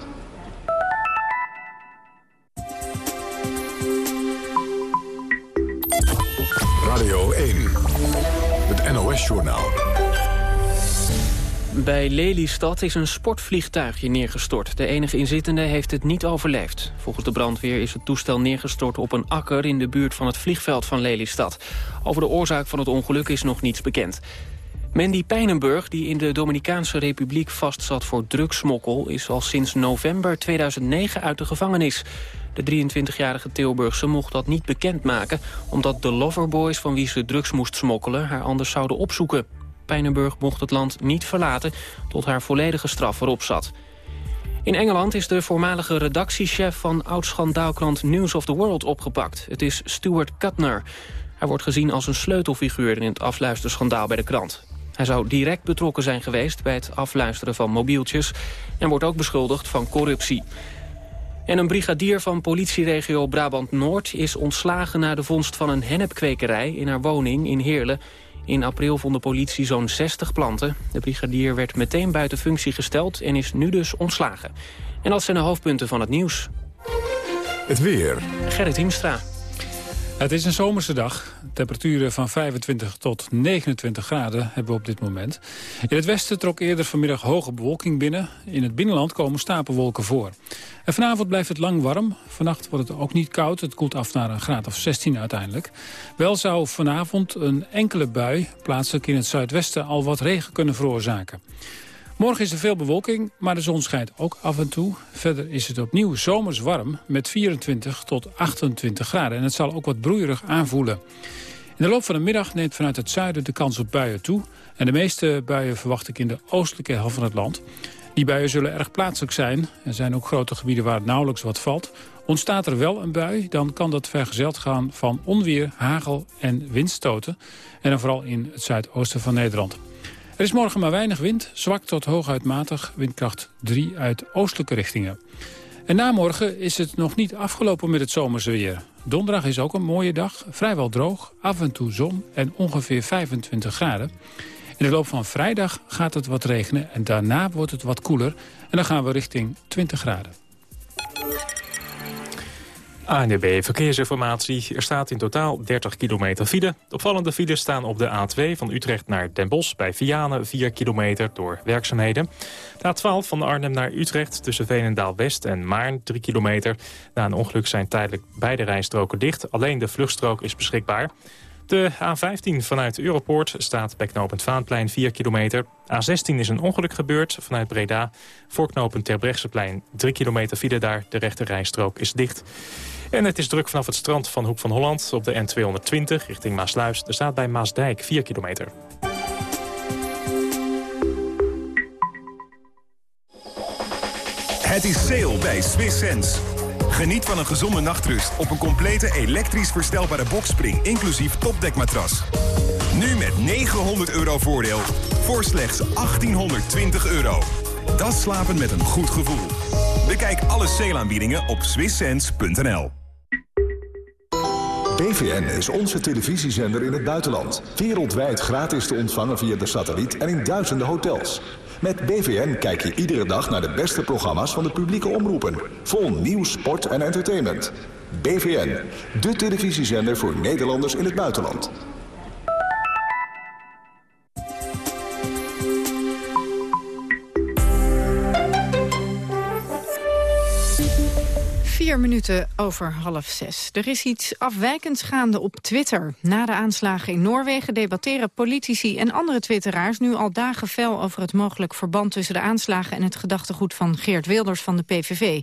Bij Lelystad is een sportvliegtuigje neergestort. De enige inzittende heeft het niet overleefd. Volgens de brandweer is het toestel neergestort op een akker... in de buurt van het vliegveld van Lelystad. Over de oorzaak van het ongeluk is nog niets bekend. Mandy Pijnenburg, die in de Dominicaanse Republiek vastzat voor drugsmokkel... is al sinds november 2009 uit de gevangenis. De 23-jarige Tilburgse mocht dat niet bekendmaken... omdat de loverboys van wie ze drugs moest smokkelen haar anders zouden opzoeken. Pijnenburg mocht het land niet verlaten tot haar volledige straf erop zat. In Engeland is de voormalige redactiechef van oud-schandaalkrant News of the World opgepakt. Het is Stuart Kuttner. Hij wordt gezien als een sleutelfiguur in het afluisterschandaal bij de krant. Hij zou direct betrokken zijn geweest bij het afluisteren van mobieltjes... en wordt ook beschuldigd van corruptie. En een brigadier van politieregio Brabant-Noord is ontslagen... na de vondst van een hennepkwekerij in haar woning in Heerlen... In april vond de politie zo'n 60 planten. De brigadier werd meteen buiten functie gesteld en is nu dus ontslagen. En dat zijn de hoofdpunten van het nieuws. Het weer. Gerrit Hiemstra. Het is een zomerse dag. Temperaturen van 25 tot 29 graden hebben we op dit moment. In het westen trok eerder vanmiddag hoge bewolking binnen. In het binnenland komen stapelwolken voor. En vanavond blijft het lang warm. Vannacht wordt het ook niet koud. Het koelt af naar een graad of 16 uiteindelijk. Wel zou vanavond een enkele bui, plaatselijk in het zuidwesten, al wat regen kunnen veroorzaken. Morgen is er veel bewolking, maar de zon schijnt ook af en toe. Verder is het opnieuw zomers warm met 24 tot 28 graden. En het zal ook wat broeierig aanvoelen. In de loop van de middag neemt vanuit het zuiden de kans op buien toe. En de meeste buien verwacht ik in de oostelijke helft van het land. Die buien zullen erg plaatselijk zijn. Er zijn ook grote gebieden waar nauwelijks wat valt. Ontstaat er wel een bui, dan kan dat vergezeld gaan van onweer, hagel en windstoten. En dan vooral in het zuidoosten van Nederland. Er is morgen maar weinig wind, zwak tot hooguit matig, windkracht 3 uit oostelijke richtingen. En na morgen is het nog niet afgelopen met het zomerse weer. Donderdag is ook een mooie dag, vrijwel droog, af en toe zon en ongeveer 25 graden. In de loop van vrijdag gaat het wat regenen en daarna wordt het wat koeler. En dan gaan we richting 20 graden. ANDB Verkeersinformatie. Er staat in totaal 30 kilometer file. De opvallende files staan op de A2 van Utrecht naar Den Bosch... bij Vianen 4 kilometer door werkzaamheden. De A12 van Arnhem naar Utrecht tussen Veenendaal-West en Maarn 3 kilometer. Na een ongeluk zijn tijdelijk beide rijstroken dicht. Alleen de vluchtstrook is beschikbaar. De A15 vanuit Europoort staat bij knooppunt Vaanplein 4 kilometer. A16 is een ongeluk gebeurd vanuit Breda. Voor knooppunt Terbrechtseplein 3 kilometer file daar. De rechte rijstrook is dicht. En het is druk vanaf het strand van Hoek van Holland op de N220 richting Maasluis. Er staat bij Maasdijk 4 kilometer. Het is sale bij Swiss Sense. Geniet van een gezonde nachtrust op een complete elektrisch verstelbare bokspring... inclusief topdekmatras. Nu met 900 euro voordeel voor slechts 1820 euro. Dat slapen met een goed gevoel. Bekijk alle sale op swisssense.nl. BVN is onze televisiezender in het buitenland. Wereldwijd gratis te ontvangen via de satelliet en in duizenden hotels. Met BVN kijk je iedere dag naar de beste programma's van de publieke omroepen. Vol nieuws, sport en entertainment. BVN, de televisiezender voor Nederlanders in het buitenland. Vier minuten over half zes. Er is iets afwijkends gaande op Twitter. Na de aanslagen in Noorwegen debatteren politici en andere twitteraars... nu al dagen fel over het mogelijk verband tussen de aanslagen... en het gedachtegoed van Geert Wilders van de PVV.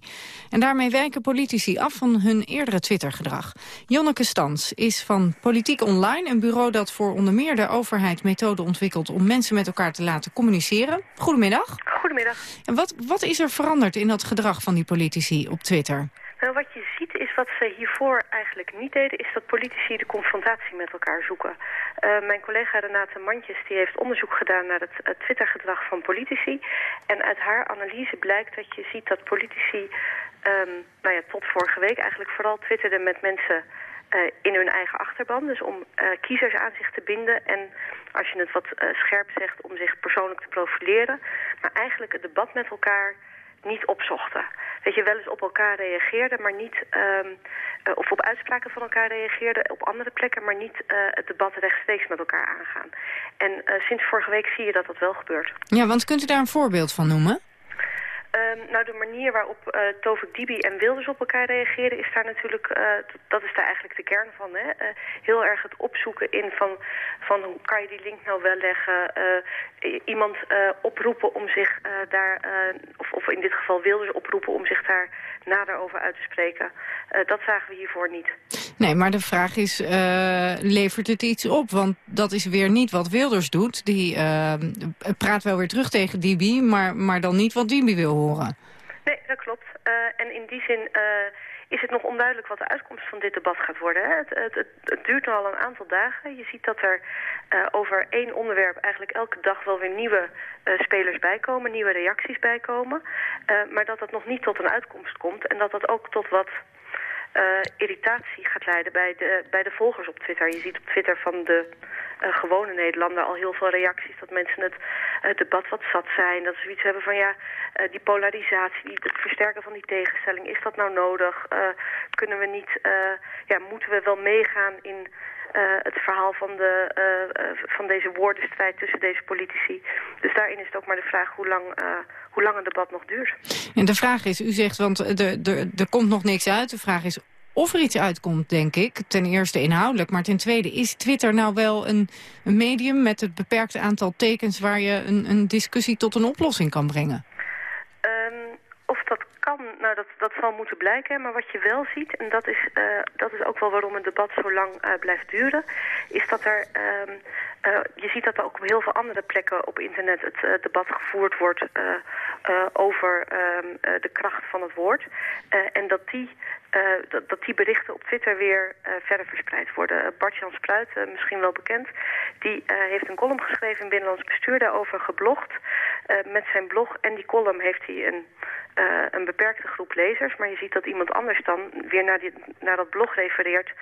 En daarmee wijken politici af van hun eerdere Twittergedrag. Jonneke Stans is van Politiek Online... een bureau dat voor onder meer de overheid methoden ontwikkelt... om mensen met elkaar te laten communiceren. Goedemiddag. Goedemiddag. En wat, wat is er veranderd in dat gedrag van die politici op Twitter? Nou, wat je ziet is wat ze hiervoor eigenlijk niet deden... is dat politici de confrontatie met elkaar zoeken. Uh, mijn collega Renate Mandjes die heeft onderzoek gedaan... naar het, het Twittergedrag van politici. En uit haar analyse blijkt dat je ziet dat politici... Um, nou ja, tot vorige week eigenlijk vooral twitterden met mensen... Uh, in hun eigen achterban, dus om uh, kiezers aan zich te binden... en als je het wat scherp zegt, om zich persoonlijk te profileren... maar eigenlijk het debat met elkaar niet opzochten. Dat je wel eens op elkaar reageerde, maar niet... Um, uh, of op uitspraken van elkaar reageerde op andere plekken... maar niet uh, het debat rechtstreeks met elkaar aangaan. En uh, sinds vorige week zie je dat dat wel gebeurt. Ja, want kunt u daar een voorbeeld van noemen? Um, nou, de manier waarop uh, Tovik Dibi en Wilders op elkaar reageren... is daar natuurlijk, uh, dat is daar eigenlijk de kern van. Hè? Uh, heel erg het opzoeken in van, van hoe kan je die link nou wel leggen... iemand oproepen om zich daar... of, of in dit geval Wilders oproepen om zich daar nader over uit te spreken. dat zagen we hiervoor niet. Nee, maar de vraag is, levert het iets op? Want dat is weer niet wat Wilders doet. Die praat wel weer terug tegen Dibi, maar, maar dan niet wat Dibi wil horen. Nee, dat klopt. Uh, en in die zin is het nog onduidelijk wat de uitkomst van dit debat gaat worden. Het, het, het, het, duurt al een aantal dagen. Je ziet dat er over één onderwerp eigenlijk elke dag wel weer nieuwe spelers bijkomen, nieuwe reacties bijkomen. maar dat dat nog niet tot een uitkomst komt en dat dat ook tot wat irritatie gaat leiden bij de, bij de volgers op Twitter. Je ziet op Twitter van de uh, gewone Nederlander al heel veel reacties... dat mensen het debat wat zat zijn. Dat ze zoiets hebben van ja, die polarisatie, het versterken van die tegenstelling... is dat nou nodig? kunnen we niet, ja, moeten we wel meegaan in... het verhaal van, de, van deze woordenstrijd tussen deze politici. Dus daarin is het ook maar de vraag hoe lang, hoe lang het debat nog duurt. En de vraag is, u zegt, want er komt nog niks uit. De vraag is of er iets uitkomt, denk ik. Ten eerste inhoudelijk, maar ten tweede... is Twitter nou wel een, een medium met het beperkte aantal tekens... waar je een, een discussie tot een oplossing kan brengen? Um, of dat kan, nou dat, dat zal moeten blijken. Maar wat je wel ziet, en dat is, uh, dat is ook wel waarom het debat zo lang uh, blijft duren... is dat er... Um, uh, je ziet dat er ook op heel veel andere plekken op internet het debat gevoerd wordt... over um, de kracht van het woord. en dat die dat, dat, die berichten op Twitter weer verder verspreid worden. Bart-Jan Spruit, misschien wel bekend, die heeft een column geschreven in Binnenlands Bestuur daarover geblogd. Met zijn blog en die column heeft hij een, een beperkte groep lezers. Maar je ziet dat iemand anders dan weer naar, die, naar dat blog refereert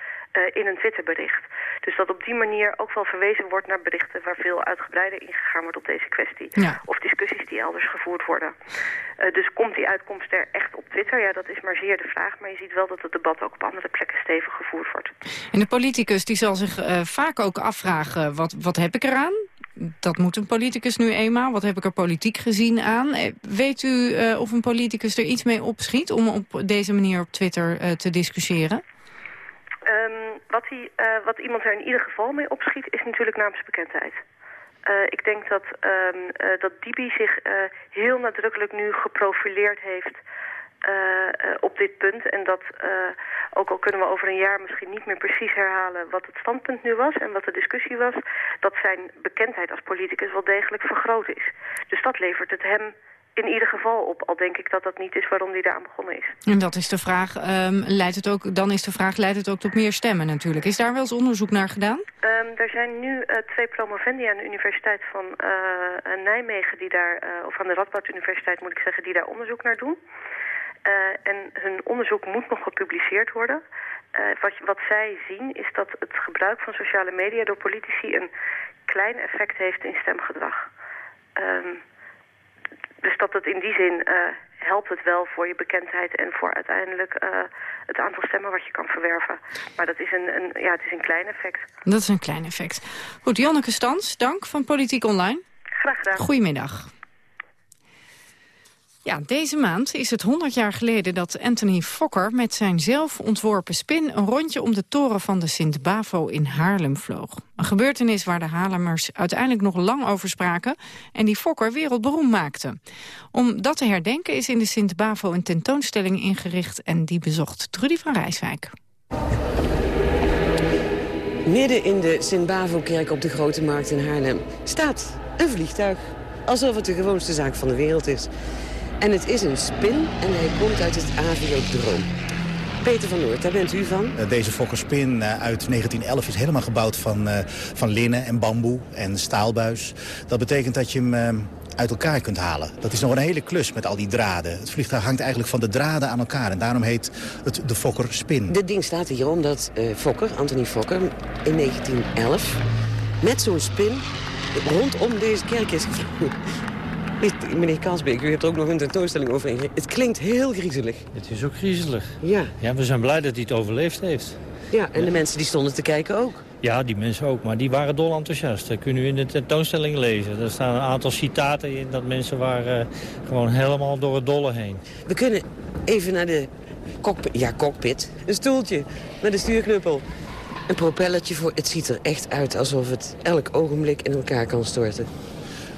in een Twitterbericht. Dus dat op die manier ook wel verwezen wordt naar berichten waar veel uitgebreider ingegaan wordt op deze kwestie. Ja. Of discussies die elders gevoerd worden. dus komt die uitkomst er echt op Twitter? Ja, dat is maar zeer de vraag. Maar je ziet wel dat het debat ook op andere plekken stevig gevoerd wordt. En de politicus die zal zich uh, vaak ook afvragen, wat, wat heb ik eraan? Dat moet een politicus nu eenmaal. Wat heb ik er politiek gezien aan? Eh, weet u uh, of een politicus er iets mee opschiet om op deze manier op Twitter uh, te discussiëren? Um, wat, wat iemand er in ieder geval mee opschiet is natuurlijk naamsbekendheid. Ik denk dat, um, dat Dibi zich uh, heel nadrukkelijk nu geprofileerd heeft op dit punt. En dat, uh, ook al kunnen we over een jaar misschien niet meer precies herhalen wat het standpunt nu was en wat de discussie was, dat zijn bekendheid als politicus wel degelijk vergroot is. Dus dat levert het hem in ieder geval op, al denk ik dat dat niet is waarom hij daar aan begonnen is. En dat is de vraag, um, leidt het ook, dan is de vraag, leidt het ook tot meer stemmen natuurlijk. Is daar wel eens onderzoek naar gedaan? Um, er zijn nu uh, twee promovendi aan de Universiteit van uh, Nijmegen, die daar, uh, of aan de Radboud Universiteit moet ik zeggen, die daar onderzoek naar doen. En hun onderzoek moet nog gepubliceerd worden. wat, wat zij zien is dat het gebruik van sociale media door politici een klein effect heeft in stemgedrag. Ehm, dus dat het in die zin helpt het wel voor je bekendheid en voor uiteindelijk uh, het aantal stemmen wat je kan verwerven. Maar dat is een, een, ja, het is een klein effect. Dat is een klein effect. Goed, Janneke Stans, dank van Politiek Online. Graag gedaan. Goedemiddag. Ja, deze maand is het 100 jaar geleden dat Anthony Fokker met zijn zelf ontworpen spin een rondje om de toren van de Sint-Bavo in Haarlem vloog. Een gebeurtenis waar de Haarlemmers uiteindelijk nog lang over spraken en die Fokker wereldberoemd maakte. Om dat te herdenken is in de Sint-Bavo een tentoonstelling ingericht en die bezocht Trudy van Rijswijk. Midden in de Sint-Bavo-kerk op de Grote Markt in Haarlem staat een vliegtuig. Alsof het de gewoonste zaak van de wereld is. En het is een spin en hij komt uit het aviodroom. Peter van Noort, daar bent u van? Eh, deze Fokker-spin eh, uit 1911 is helemaal gebouwd van, uh, van linnen en bamboe en staalbuis. Dat betekent dat je hem uit elkaar kunt halen. Dat is nog een hele klus met al die draden. Het vliegtuig hangt eigenlijk van de draden aan elkaar. En daarom heet het de Fokker-spin. Dit ding staat hier omdat Fokker, Anthony Fokker, in 1911... met zo'n spin rondom deze kerk is gevlogen. Meneer Kaasbeek, u hebt er ook nog een tentoonstelling over Het klinkt heel griezelig. Het is ook griezelig. Ja. Ja, we zijn blij dat hij het overleefd heeft. Ja, en de mensen die stonden te kijken ook. Ja, die mensen ook, maar die waren dol enthousiast. Dat kunnen u in de tentoonstelling lezen. Er staan een aantal citaten in dat mensen waren eh, gewoon helemaal door het dolle heen. We kunnen even naar de cockpit, ja, cockpit. Een stoeltje met een stuurknuppel. Een propellertje voor. Het ziet er echt uit alsof het elk ogenblik in elkaar kan storten.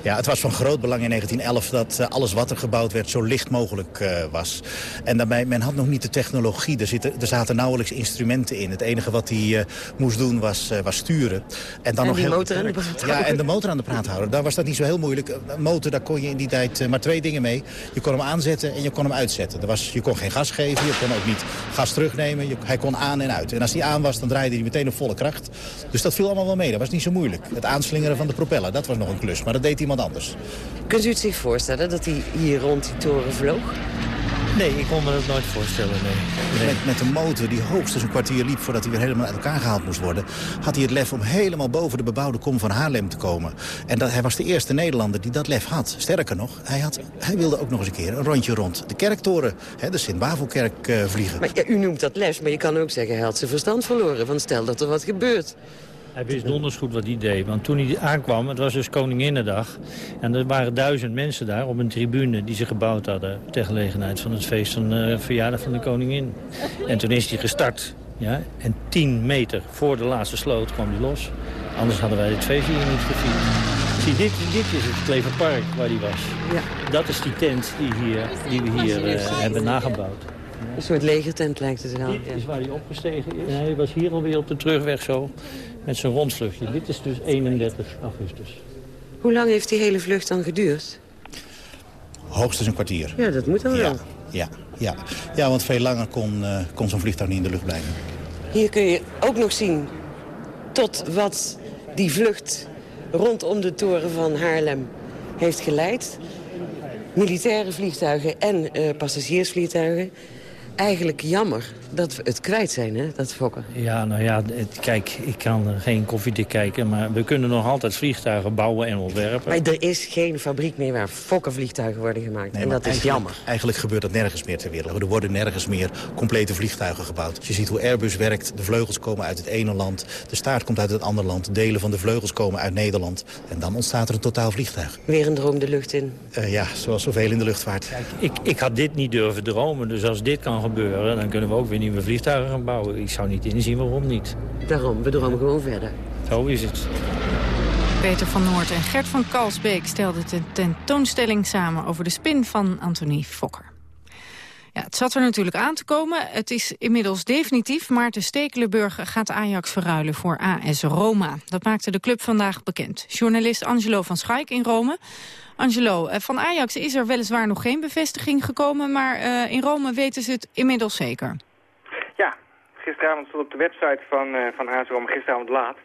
Ja, het was van groot belang in 1911 dat uh, alles wat er gebouwd werd zo licht mogelijk uh, was. En daarbij, men had nog niet de technologie. Er, zitten, er zaten nauwelijks instrumenten in. Het enige wat hij uh, moest doen was, was sturen. En, dan en nog heel motor aan de praat Ja, en de motor aan de praat houden. Daar was dat niet zo heel moeilijk. Een motor, daar kon je in die tijd maar twee dingen mee. Je kon hem aanzetten en je kon hem uitzetten. Er was, je kon geen gas geven, je kon ook niet gas terugnemen. Je, hij kon aan en uit. En als hij aan was, dan draaide hij meteen op volle kracht. Dus dat viel allemaal wel mee. Dat was niet zo moeilijk. Het aanslingeren van de propeller, dat was nog een klus. Maar dat deed iemand anders. Kunt u het zich voorstellen dat hij hier rond die toren vloog? Nee, ik kon me dat nooit voorstellen, nee. Met, met een motor die hoogstens een kwartier liep voordat hij weer helemaal uit elkaar gehaald moest worden... had hij het lef om helemaal boven de bebouwde kom van Haarlem te komen. En dat, hij was de eerste Nederlander die dat lef had. Sterker nog, hij, had, hij wilde ook nog eens een keer een rondje rond de kerktoren... Hè, de Sint-Bavelkerk uh, vliegen. Maar ja, u noemt dat lef, maar je kan ook zeggen hij had zijn verstand verloren. Want stel dat er wat gebeurt. Hij wist donders goed wat hij deed. Want toen hij aankwam, het was dus Koninginnedag. En er waren duizend mensen daar op een tribune die ze gebouwd hadden... ter gelegenheid van het feest van de uh, verjaardag van de koningin. En toen is hij gestart. Ja, en tien meter voor de laatste sloot kwam hij los. Anders hadden wij dit feest hier niet gevierd. Zie, dit, dit is het Kleverpark waar hij was. Ja. Dat is die tent die, hier, die we hier uh, hebben nagebouwd. Een soort legertent lijkt het wel. Dit is waar hij opgestegen is. Hij was hier alweer op de terugweg zo met zijn rondvluchtje. Dit is dus 31 augustus. Hoe lang heeft die hele vlucht dan geduurd? Hoogstens een kwartier. Ja, dat moet dan wel. Ja, ja. ja want veel langer kon, uh, kon zo'n vliegtuig niet in de lucht blijven. Hier kun je ook nog zien tot wat die vlucht rondom de toren van Haarlem heeft geleid. Militaire vliegtuigen en uh, passagiersvliegtuigen eigenlijk jammer dat we het kwijt zijn, hè, dat fokken. Ja, nou ja, het, kijk, ik kan er geen koffiedik kijken... maar we kunnen nog altijd vliegtuigen bouwen en ontwerpen. Maar er is geen fabriek meer waar fokkenvliegtuigen worden gemaakt. Nee, en dat is jammer. Eigenlijk gebeurt dat nergens meer ter wereld. Er worden nergens meer complete vliegtuigen gebouwd. je ziet hoe Airbus werkt, de vleugels komen uit het ene land... de staart komt uit het andere land, delen van de vleugels komen uit Nederland... en dan ontstaat er een totaal vliegtuig. Weer een droom de lucht in. Uh, ja, zoals zoveel in de luchtvaart. Kijk, ik, ik had dit niet durven dromen, dus als dit kan gebeuren... dan kunnen we ook weer nieuwe vliegtuigen gaan bouwen. Ik zou niet inzien waarom niet. Daarom, we dromen gewoon verder. Zo is het. Peter van Noort en Gert van Kalsbeek stelden de tentoonstelling samen... over de spin van Anthony Fokker. Ja, het zat er natuurlijk aan te komen. Het is inmiddels definitief. Maarten Stekelenburg gaat Ajax verruilen voor AS Roma. Dat maakte de club vandaag bekend. Journalist Angelo van Schaik in Rome. Angelo, eh, van Ajax is er weliswaar nog geen bevestiging gekomen... maar uh, in Rome weten ze het inmiddels zeker. Gisteravond stond op de website van, uh, van AS Roma, gisteravond laat...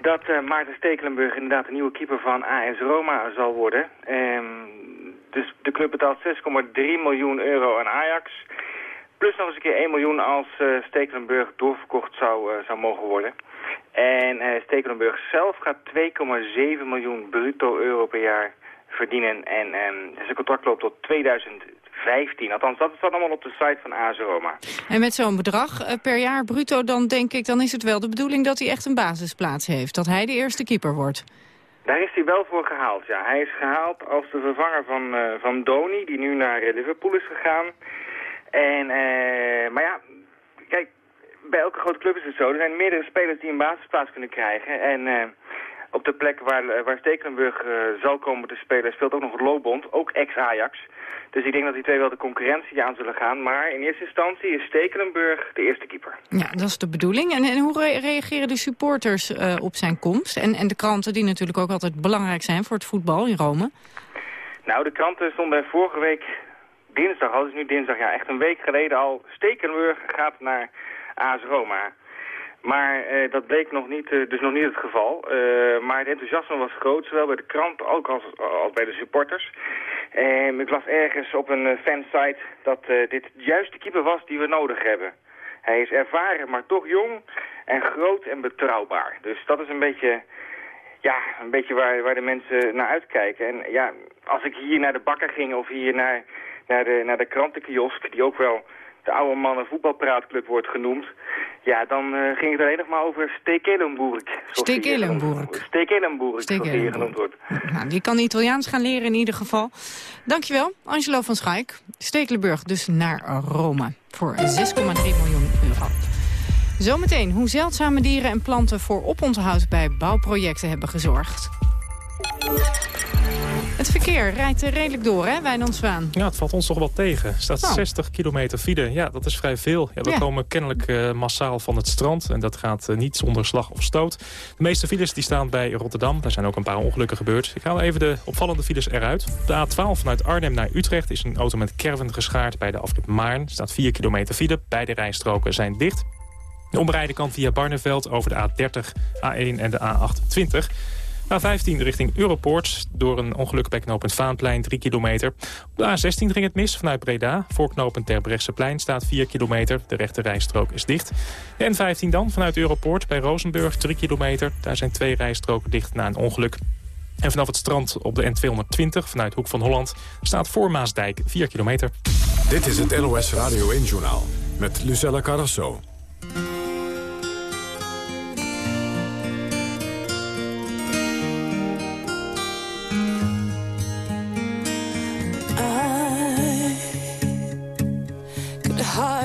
dat uh, Maarten Stekelenburg inderdaad de nieuwe keeper van AS Roma zal worden. Um, Dus de club betaalt 6,3 miljoen euro aan Ajax. Plus nog eens een keer 1 miljoen als uh, Stekelenburg doorverkocht zou, zou mogen worden. En Stekelenburg zelf gaat 2,7 miljoen bruto euro per jaar verdienen. En zijn contract loopt tot 2015. Althans, dat staat allemaal op de site van AS Roma. En met zo'n bedrag per jaar bruto, dan denk ik, dan is het wel de bedoeling dat hij echt een basisplaats heeft. Dat hij de eerste keeper wordt. Daar is hij wel voor gehaald, ja. Hij is gehaald als de vervanger van, uh, van Doni, die nu naar Liverpool is gegaan. En, uh, maar ja, kijk, bij elke grote club is het zo. Er zijn meerdere spelers die een basisplaats kunnen krijgen. En uh, op de plek waar, waar Stekelenburg zal komen te spelen speelt ook nog Lobond, ook ex-Ajax. Dus ik denk dat die twee wel de concurrentie aan zullen gaan. Maar in eerste instantie is Stekelenburg de eerste keeper. Ja, dat is de bedoeling. En, en hoe reageren de supporters uh, op zijn komst? En, en de kranten die natuurlijk ook altijd belangrijk zijn voor het voetbal in Rome? Nou, de kranten stonden vorige week dinsdag al, dus nu dinsdag, ja, echt een week geleden al. Stekelenburg gaat naar AS Roma. Maar uh, dat bleek nog niet, uh, dus nog niet het geval. Uh, maar het enthousiasme was groot, zowel bij de krant ook als, als bij de supporters. Ik las ergens op een fansite dat dit de keeper was die we nodig hebben. Hij is ervaren, maar toch jong en groot en betrouwbaar. Dus dat is een beetje, ja, een beetje waar, waar de mensen naar uitkijken. En ja, als ik hier naar de bakker ging of hier naar, naar, de, naar de krantenkiosk, die ook wel de oude mannen voetbalpraatclub wordt genoemd... ja, dan uh, ging het alleen nog maar over Stekelenburg. Stekelenburg. Stekelenburg, zoals hier genoemd wordt. Nou, die kan Italiaans gaan leren in ieder geval. Dankjewel, Angelo van Schaik. Stekelenburg dus naar Rome voor 6,3 miljoen euro. Zometeen hoe zeldzame dieren en planten voor oponthoud bij bouwprojecten hebben gezorgd. Het verkeer rijdt redelijk door, hè, Wijnand Zwaan? Ja, het valt ons toch wel tegen. Er staat 60 kilometer file. Ja, dat is vrij veel. Ja, we ja. komen kennelijk uh, massaal van het strand. En dat gaat uh, niet zonder slag of stoot. De meeste files die staan bij Rotterdam. Daar zijn ook een paar ongelukken gebeurd. Ik haal even de opvallende files eruit. De A12 vanuit Arnhem naar Utrecht is een auto met kerven geschaard bij de afrit Maarn. Er staat 4 kilometer file. Beide rijstroken zijn dicht. De omrijden kan via Barneveld over de A30, A1 en de A28. A15 richting Europoort door een ongeluk bij knooppunt Vaanplein 3 kilometer. Op de A16 ging het mis vanuit Breda. Voor knooppunt Terbrechtseplein staat 4 kilometer. De rechte rijstrook is dicht. De N15 dan vanuit Europoort bij Rozenburg 3 kilometer. Daar zijn twee rijstroken dicht na een ongeluk. En vanaf het strand op de N220 vanuit Hoek van Holland staat voor Maasdijk 4 kilometer. Dit is het NOS Radio 1-journaal met Lucella Carrasso.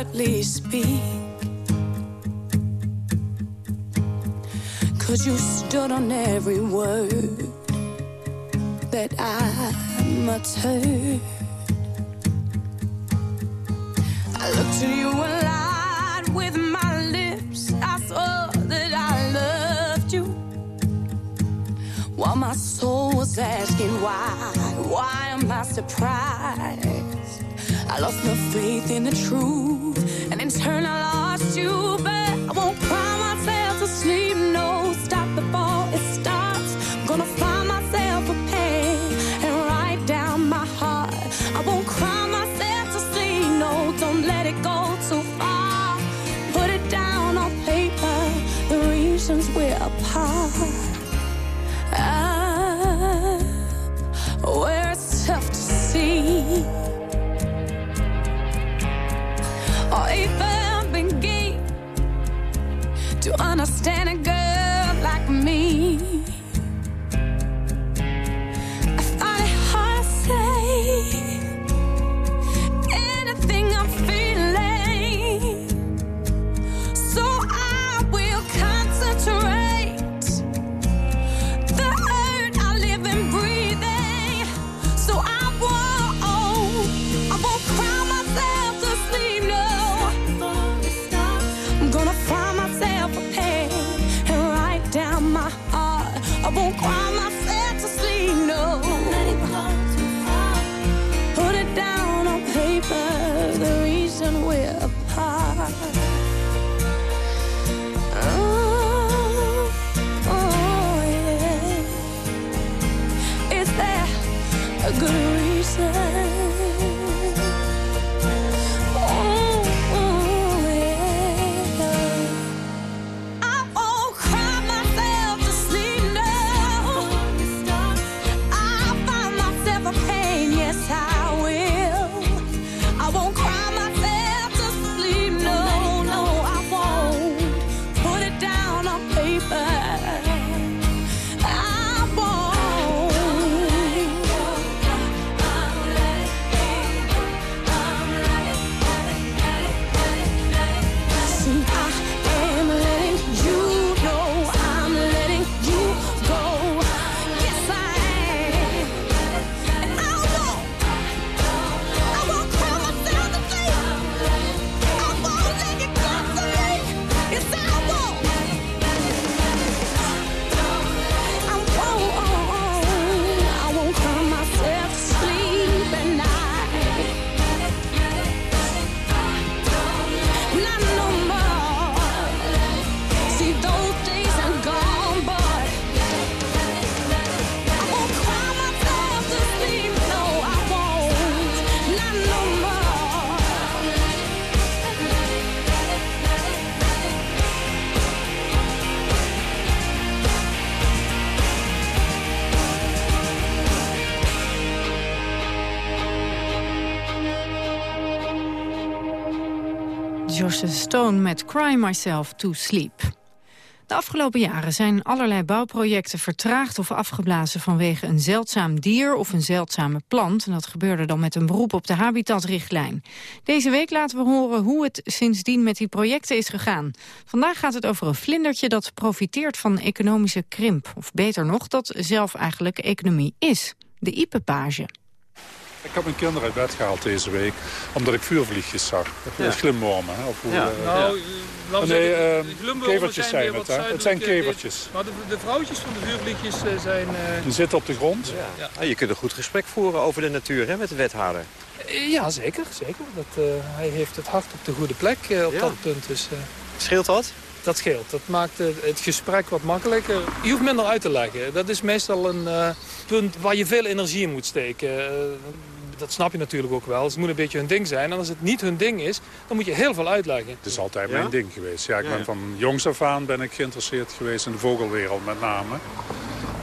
Hardly speak. Cause you stood on every word that I muttered. I looked to you and lied with my lips. I saw that I loved you. While my soul was asking why, why am I surprised? I lost my faith in the truth, and in turn I lost you. But I won't cry myself to sleep. No, a good reason? Met Cry Myself to Sleep. De afgelopen jaren zijn allerlei bouwprojecten vertraagd of afgeblazen vanwege een zeldzaam dier of een zeldzame plant. En dat gebeurde dan met een beroep op de habitatrichtlijn. Deze week laten we horen hoe het sindsdien met die projecten is gegaan. Vandaag gaat het over een vlindertje dat profiteert van economische krimp. Of beter nog, dat zelf eigenlijk economie is. De ipepage. Ik heb mijn kinderen uit bed gehaald deze week, omdat ik vuurvliegjes zag. Ja. Glimwormen, hè? Of hoe, ja. Uh, nou, nee, uh, kevertjes zijn, zijn het, hè? Het zijn kevertjes. Maar de, de, vrouwtjes van de vuurvliegjes uh, zijn... Die zitten op de grond. Ja. Ah, je kunt een goed gesprek voeren over de natuur hè, met de wethouder. Ja, zeker. zeker. Dat, hij heeft het hart op de goede plek op dat punt. Dus, Scheelt dat? Dat scheelt. Dat maakt het gesprek wat makkelijker. Je hoeft minder uit te leggen. Dat is meestal een uh, punt waar je veel energie in moet steken. Uh, dat snap je natuurlijk ook wel. Het moet een beetje hun ding zijn. En als het niet hun ding is, dan moet je heel veel uitleggen. Het is altijd ja? mijn ding geweest. Ja, ik ben van jongs af aan ben ik geïnteresseerd geweest in de vogelwereld met name.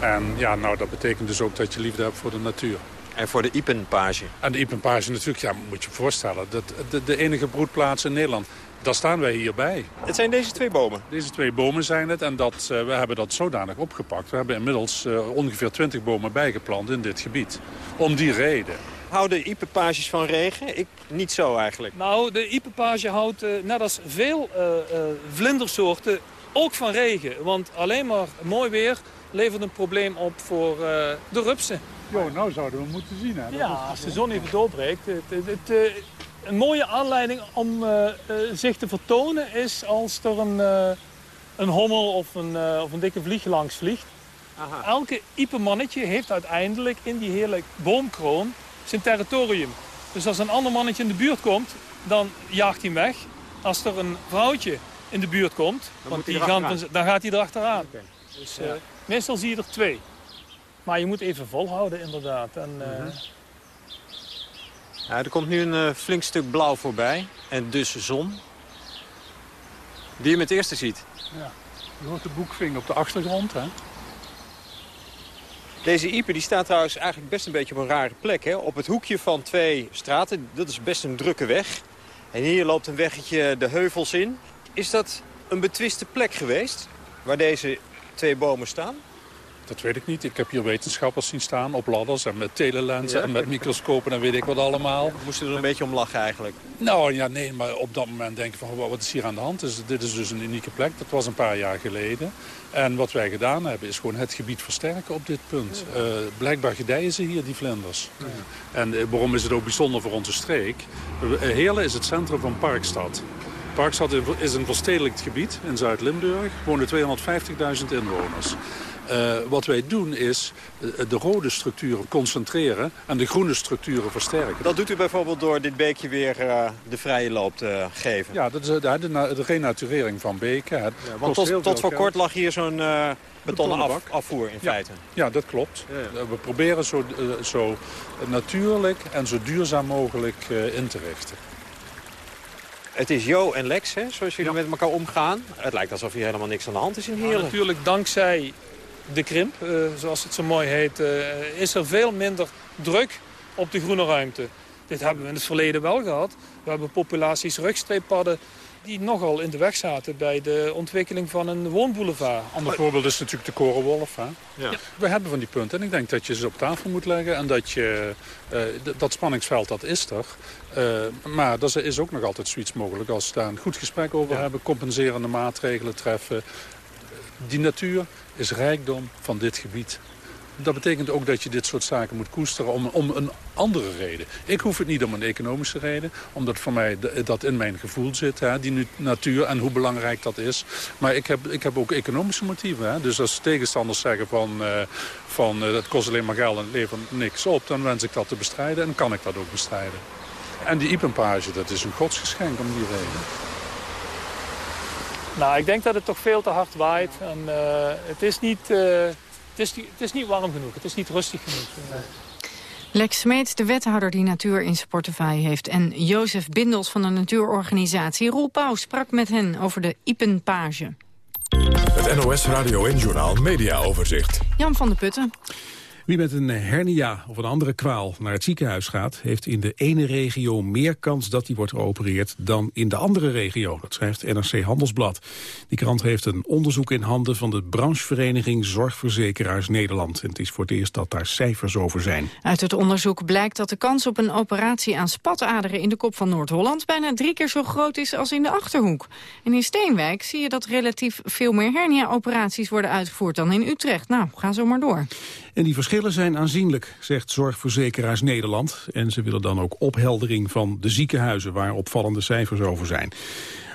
En ja, nou, dat betekent dus ook dat je liefde hebt voor de natuur. En voor de ipenpage? En de ipenpage natuurlijk, ja, moet je je voorstellen. Dat, de, de enige broedplaats in Nederland. Daar staan wij hierbij. Het zijn deze twee bomen? Deze twee bomen zijn het en dat, uh, we hebben dat zodanig opgepakt. We hebben inmiddels uh, ongeveer 20 bomen bijgeplant in dit gebied. Om die reden. Houden ipenpages van regen? Ik niet zo eigenlijk. Nou, de ipenpage houdt, uh, net als veel vlindersoorten, ook van regen. Want alleen maar mooi weer levert een probleem op voor de rupsen. Jo, nou zouden we moeten zien. Hè? Ja, als de zon even doorbreekt. Het, het, het, een mooie aanleiding om uh, uh, zich te vertonen is als er een, uh, een hommel of een, of een dikke vlieg langs vliegt. Aha. Elke iepenmannetje heeft uiteindelijk in die hele boomkroon zijn territorium. Dus als een ander mannetje in de buurt komt, dan jaagt hij hem weg. Als er een vrouwtje in de buurt komt, dan, want die gaan, dan gaat hij erachteraan. Okay. Dus ja. meestal zie je er twee. Maar je moet even volhouden inderdaad. En, mm -hmm. Ja, er komt nu een uh, flink stuk blauw voorbij. En dus zon. Die je met het eerste ziet. Ja, je hoort de boekving op de achtergrond. Hè? Deze Ieper die staat trouwens eigenlijk best een beetje op een rare plek. Hè? Op het hoekje van twee straten. Dat is best een drukke weg. En hier loopt een weggetje de heuvels in. Is dat een betwiste plek geweest? Waar deze twee bomen staan? Dat weet ik niet. Ik heb hier wetenschappers zien staan op ladders en met telelensen ja. en met microscopen en weet ik wat allemaal. Ja, moest je er een beetje om lachen eigenlijk? Nou ja, nee, maar op dat moment denk je van wat is hier aan de hand? Dus, dit is dus een unieke plek. Dat was een paar jaar geleden. En wat wij gedaan hebben is gewoon het gebied versterken op dit punt. Uh, blijkbaar gedijen ze hier, die vlinders. En uh, waarom is het ook bijzonder voor onze streek? Uh, Heerlen is het centrum van Parkstad. Parkstad is een verstedelijkt gebied in Zuid-Limburg. wonen 250.000 inwoners. Eh, wat wij doen is eh, de rode structuren concentreren en de groene structuren versterken. Dat doet u bijvoorbeeld door dit beekje weer uh, de vrije loop te geven? Ja, dat is de, de, de renaturering van beken. Ja, want tot, tot voor kort lag hier zo'n uh, betonnen af, afvoer in ja. feite. Ja, dat klopt. Ja, We proberen zo, uh, zo natuurlijk en zo duurzaam mogelijk in te richten. Het is Jo en Lex, hè, zoals jullie met elkaar omgaan. Het lijkt alsof hier helemaal niks aan de hand is in Heerlen. Ja, natuurlijk, dankzij de krimp, uh, zoals het zo mooi heet... Uh, is er veel minder druk op de groene ruimte. Dit hebben we in het verleden wel gehad. We hebben populaties rugstreeppadden die nogal in de weg zaten bij de ontwikkeling van een woonboulevard. Ander voorbeeld is natuurlijk de korenwolf. Hè? Ja. We hebben van die punten en ik denk dat je ze op tafel moet leggen. En dat je, uh, dat spanningsveld, dat is er. Uh, maar er is ook nog altijd zoiets mogelijk als we daar een goed gesprek over ja. hebben. Compenserende maatregelen treffen. Die natuur is rijkdom van dit gebied. Dat betekent ook dat je dit soort zaken moet koesteren om, om een andere reden. Ik hoef het niet om een economische reden, omdat voor mij dat in mijn gevoel zit. Hè, die natuur en hoe belangrijk dat is. Maar ik heb, ik heb ook economische motieven. Hè. Dus als tegenstanders zeggen van, uh, van het kost alleen maar geld en het levert niks op... dan wens ik dat te bestrijden en kan ik dat ook bestrijden. En die ipempage, dat is een godsgeschenk om die reden. Nou, ik denk dat het toch veel te hard waait. En, uh, het, is niet, uh, het, is, het is niet warm genoeg, het is niet rustig genoeg. Lex Smeets, de wethouder die natuur in zijn portefeuille heeft... en Jozef Bindels van de natuurorganisatie Roel Pauw sprak met hen over de Ipenpage. Het NOS Radio en Journaal Media Overzicht. Jan van der Putten. Wie met een hernia of een andere kwaal naar het ziekenhuis gaat... heeft in de ene regio meer kans dat hij wordt geopereerd dan in de andere regio. Dat schrijft NRC Handelsblad. Die krant heeft een onderzoek in handen van de branchevereniging Zorgverzekeraars Nederland. En het is voor het eerst dat daar cijfers over zijn. Uit het onderzoek blijkt dat de kans op een operatie aan spataderen in de kop van Noord-Holland... bijna drie keer zo groot is als in de Achterhoek. En in Steenwijk zie je dat relatief veel meer hernia-operaties worden uitgevoerd dan in Utrecht. Nou, ga zo maar door. En die verschillen zijn aanzienlijk, zegt Zorgverzekeraars Nederland. En ze willen dan ook opheldering van de ziekenhuizen waar opvallende cijfers over zijn.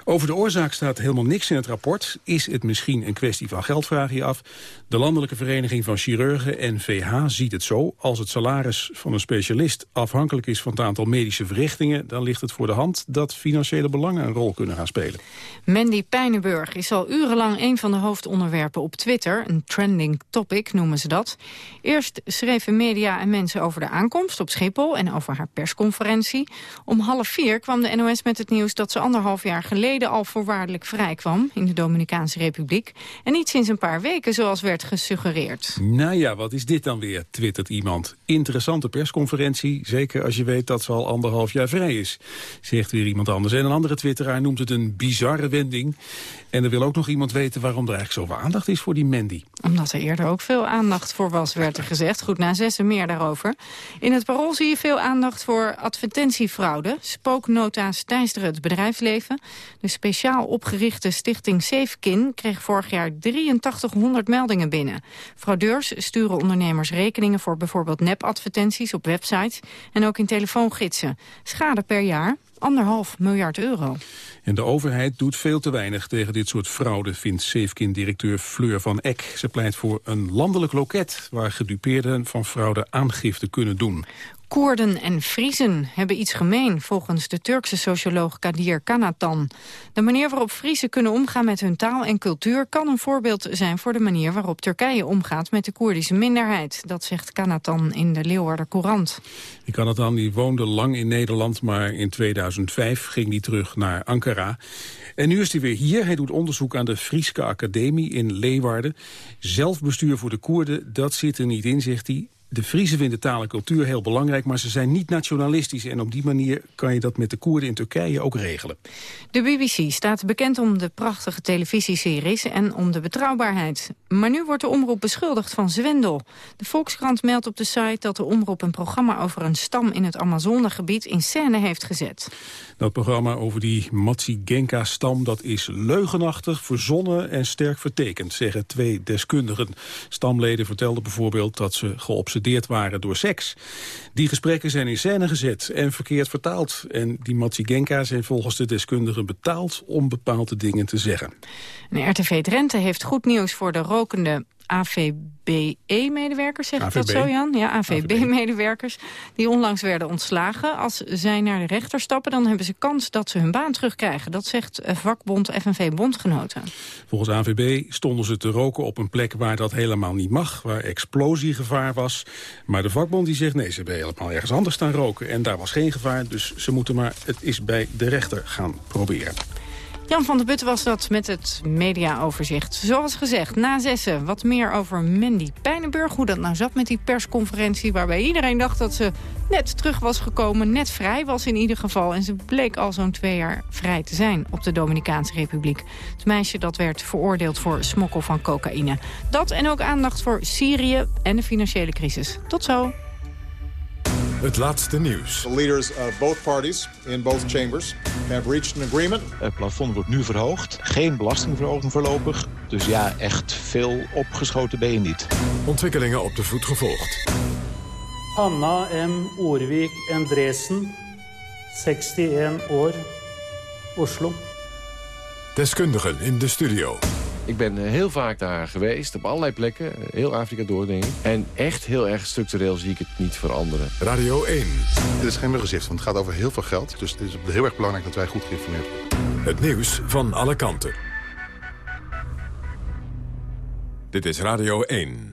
Over de oorzaak staat helemaal niks in het rapport. Is het misschien een kwestie van geld, je af. De Landelijke Vereniging van Chirurgen, NVH, ziet het zo. Als het salaris van een specialist afhankelijk is van het aantal medische verrichtingen... dan ligt het voor de hand dat financiële belangen een rol kunnen gaan spelen. Mandy Pijnenburg is al urenlang een van de hoofdonderwerpen op Twitter. Een trending topic noemen ze dat. Eerst schreven media en mensen over de aankomst op Schiphol... en over haar persconferentie. Om half vier kwam de NOS met het nieuws dat ze anderhalf jaar geleden al voorwaardelijk vrij kwam in de Dominicaanse Republiek. En niet sinds een paar weken zoals werd gesuggereerd. Nou ja, wat is dit dan weer, twittert iemand. Interessante persconferentie, zeker als je weet dat ze al anderhalf jaar vrij is. Zegt weer iemand anders. En een andere twitteraar noemt het een bizarre wending. En er wil ook nog iemand weten waarom er eigenlijk zoveel aandacht is voor die Mandy. Omdat er eerder ook veel aandacht voor was, werd er gezegd. Goed, na zes en meer daarover. In het parool zie je veel aandacht voor advertentiefraude. Spooknota's teisteren het bedrijfsleven. De speciaal opgerichte stichting Safekin kreeg vorig jaar 8300 meldingen binnen. Fraudeurs sturen ondernemers rekeningen voor bijvoorbeeld nepadvertenties op websites en ook in telefoongidsen. Schade per jaar anderhalf miljard euro. En de overheid doet veel te weinig tegen dit soort fraude, vindt Safekin-directeur Fleur van Eck. Ze pleit voor een landelijk loket waar gedupeerden van fraude aangifte kunnen doen. Koerden en Friesen hebben iets gemeen, volgens de Turkse socioloog Kadir Kanatan. De manier waarop Friesen kunnen omgaan met hun taal en cultuur... kan een voorbeeld zijn voor de manier waarop Turkije omgaat met de Koerdische minderheid. Dat zegt Kanatan in de Leeuwarder Courant. Die Kanatan die woonde lang in Nederland, maar in 2005 ging hij terug naar Ankara. En nu is hij weer hier. Hij doet onderzoek aan de Frieske Academie in Leeuwarden. Zelfbestuur voor de Koerden, dat zit er niet in, zegt hij. De Friese vinden taal en cultuur heel belangrijk, maar ze zijn niet nationalistisch. En op die manier kan je dat met de Koerden in Turkije ook regelen. De BBC staat bekend om de prachtige televisieseries en om de betrouwbaarheid. Maar nu wordt de omroep beschuldigd van zwendel. De Volkskrant meldt op de site dat de omroep een programma over een stam in het Amazonegebied in scène heeft gezet. Dat programma over die Matsi-Genka-stam dat is leugenachtig, verzonnen en sterk vertekend, zeggen twee deskundigen. Stamleden vertelden bijvoorbeeld dat ze geobsedeerd waren door seks. Die gesprekken zijn in scène gezet en verkeerd vertaald. En die Matsi-Genka zijn volgens de deskundigen betaald om bepaalde dingen te zeggen. En RTV Drenthe heeft goed nieuws voor de rokende AVBE-medewerkers, zeg ik dat zo, Jan? Ja, AVB-medewerkers, die onlangs werden ontslagen. Als zij naar de rechter stappen, dan hebben ze kans dat ze hun baan terugkrijgen. Dat zegt eh, vakbond FNV Bondgenoten. Volgens AVB stonden ze te roken op een plek waar dat helemaal niet mag, waar explosiegevaar was. Maar de vakbond die zegt nee, ze hebben helemaal ergens anders staan roken en daar was geen gevaar, dus ze moeten maar het is bij de rechter gaan proberen. Jan van der Putten was dat met het mediaoverzicht. Zoals gezegd, na zessen wat meer over Mandy Pijnenburg. Hoe dat nou zat met die persconferentie... waarbij iedereen dacht dat ze net terug was gekomen. Net vrij was in ieder geval. En ze bleek al zo'n twee jaar vrij te zijn op de Dominicaanse Republiek. Het meisje dat werd veroordeeld voor smokkel van cocaïne. Dat en ook aandacht voor Syrië en de financiële crisis. Tot zo. Het laatste nieuws. The leaders of both parties in both chambers have reached an agreement. Het plafond wordt nu verhoogd. Geen belastingverhoging voorlopig. Dus ja, echt veel opgeschoten ben je niet. Ontwikkelingen op de voet gevolgd. Anna M. Oervik Endresen, 61 år, Oslo. Deskundigen in de studio. Ik ben eh, heel vaak daar geweest, op allerlei plekken. eh, Heel Afrika door, denk ik. En echt heel erg structureel zie ik het niet veranderen. Radio 1. Dit is geen muggenzicht, want het gaat over heel veel geld. Dus het is heel erg belangrijk dat wij goed geïnformeerd worden. Het nieuws van alle kanten. Dit is Radio 1.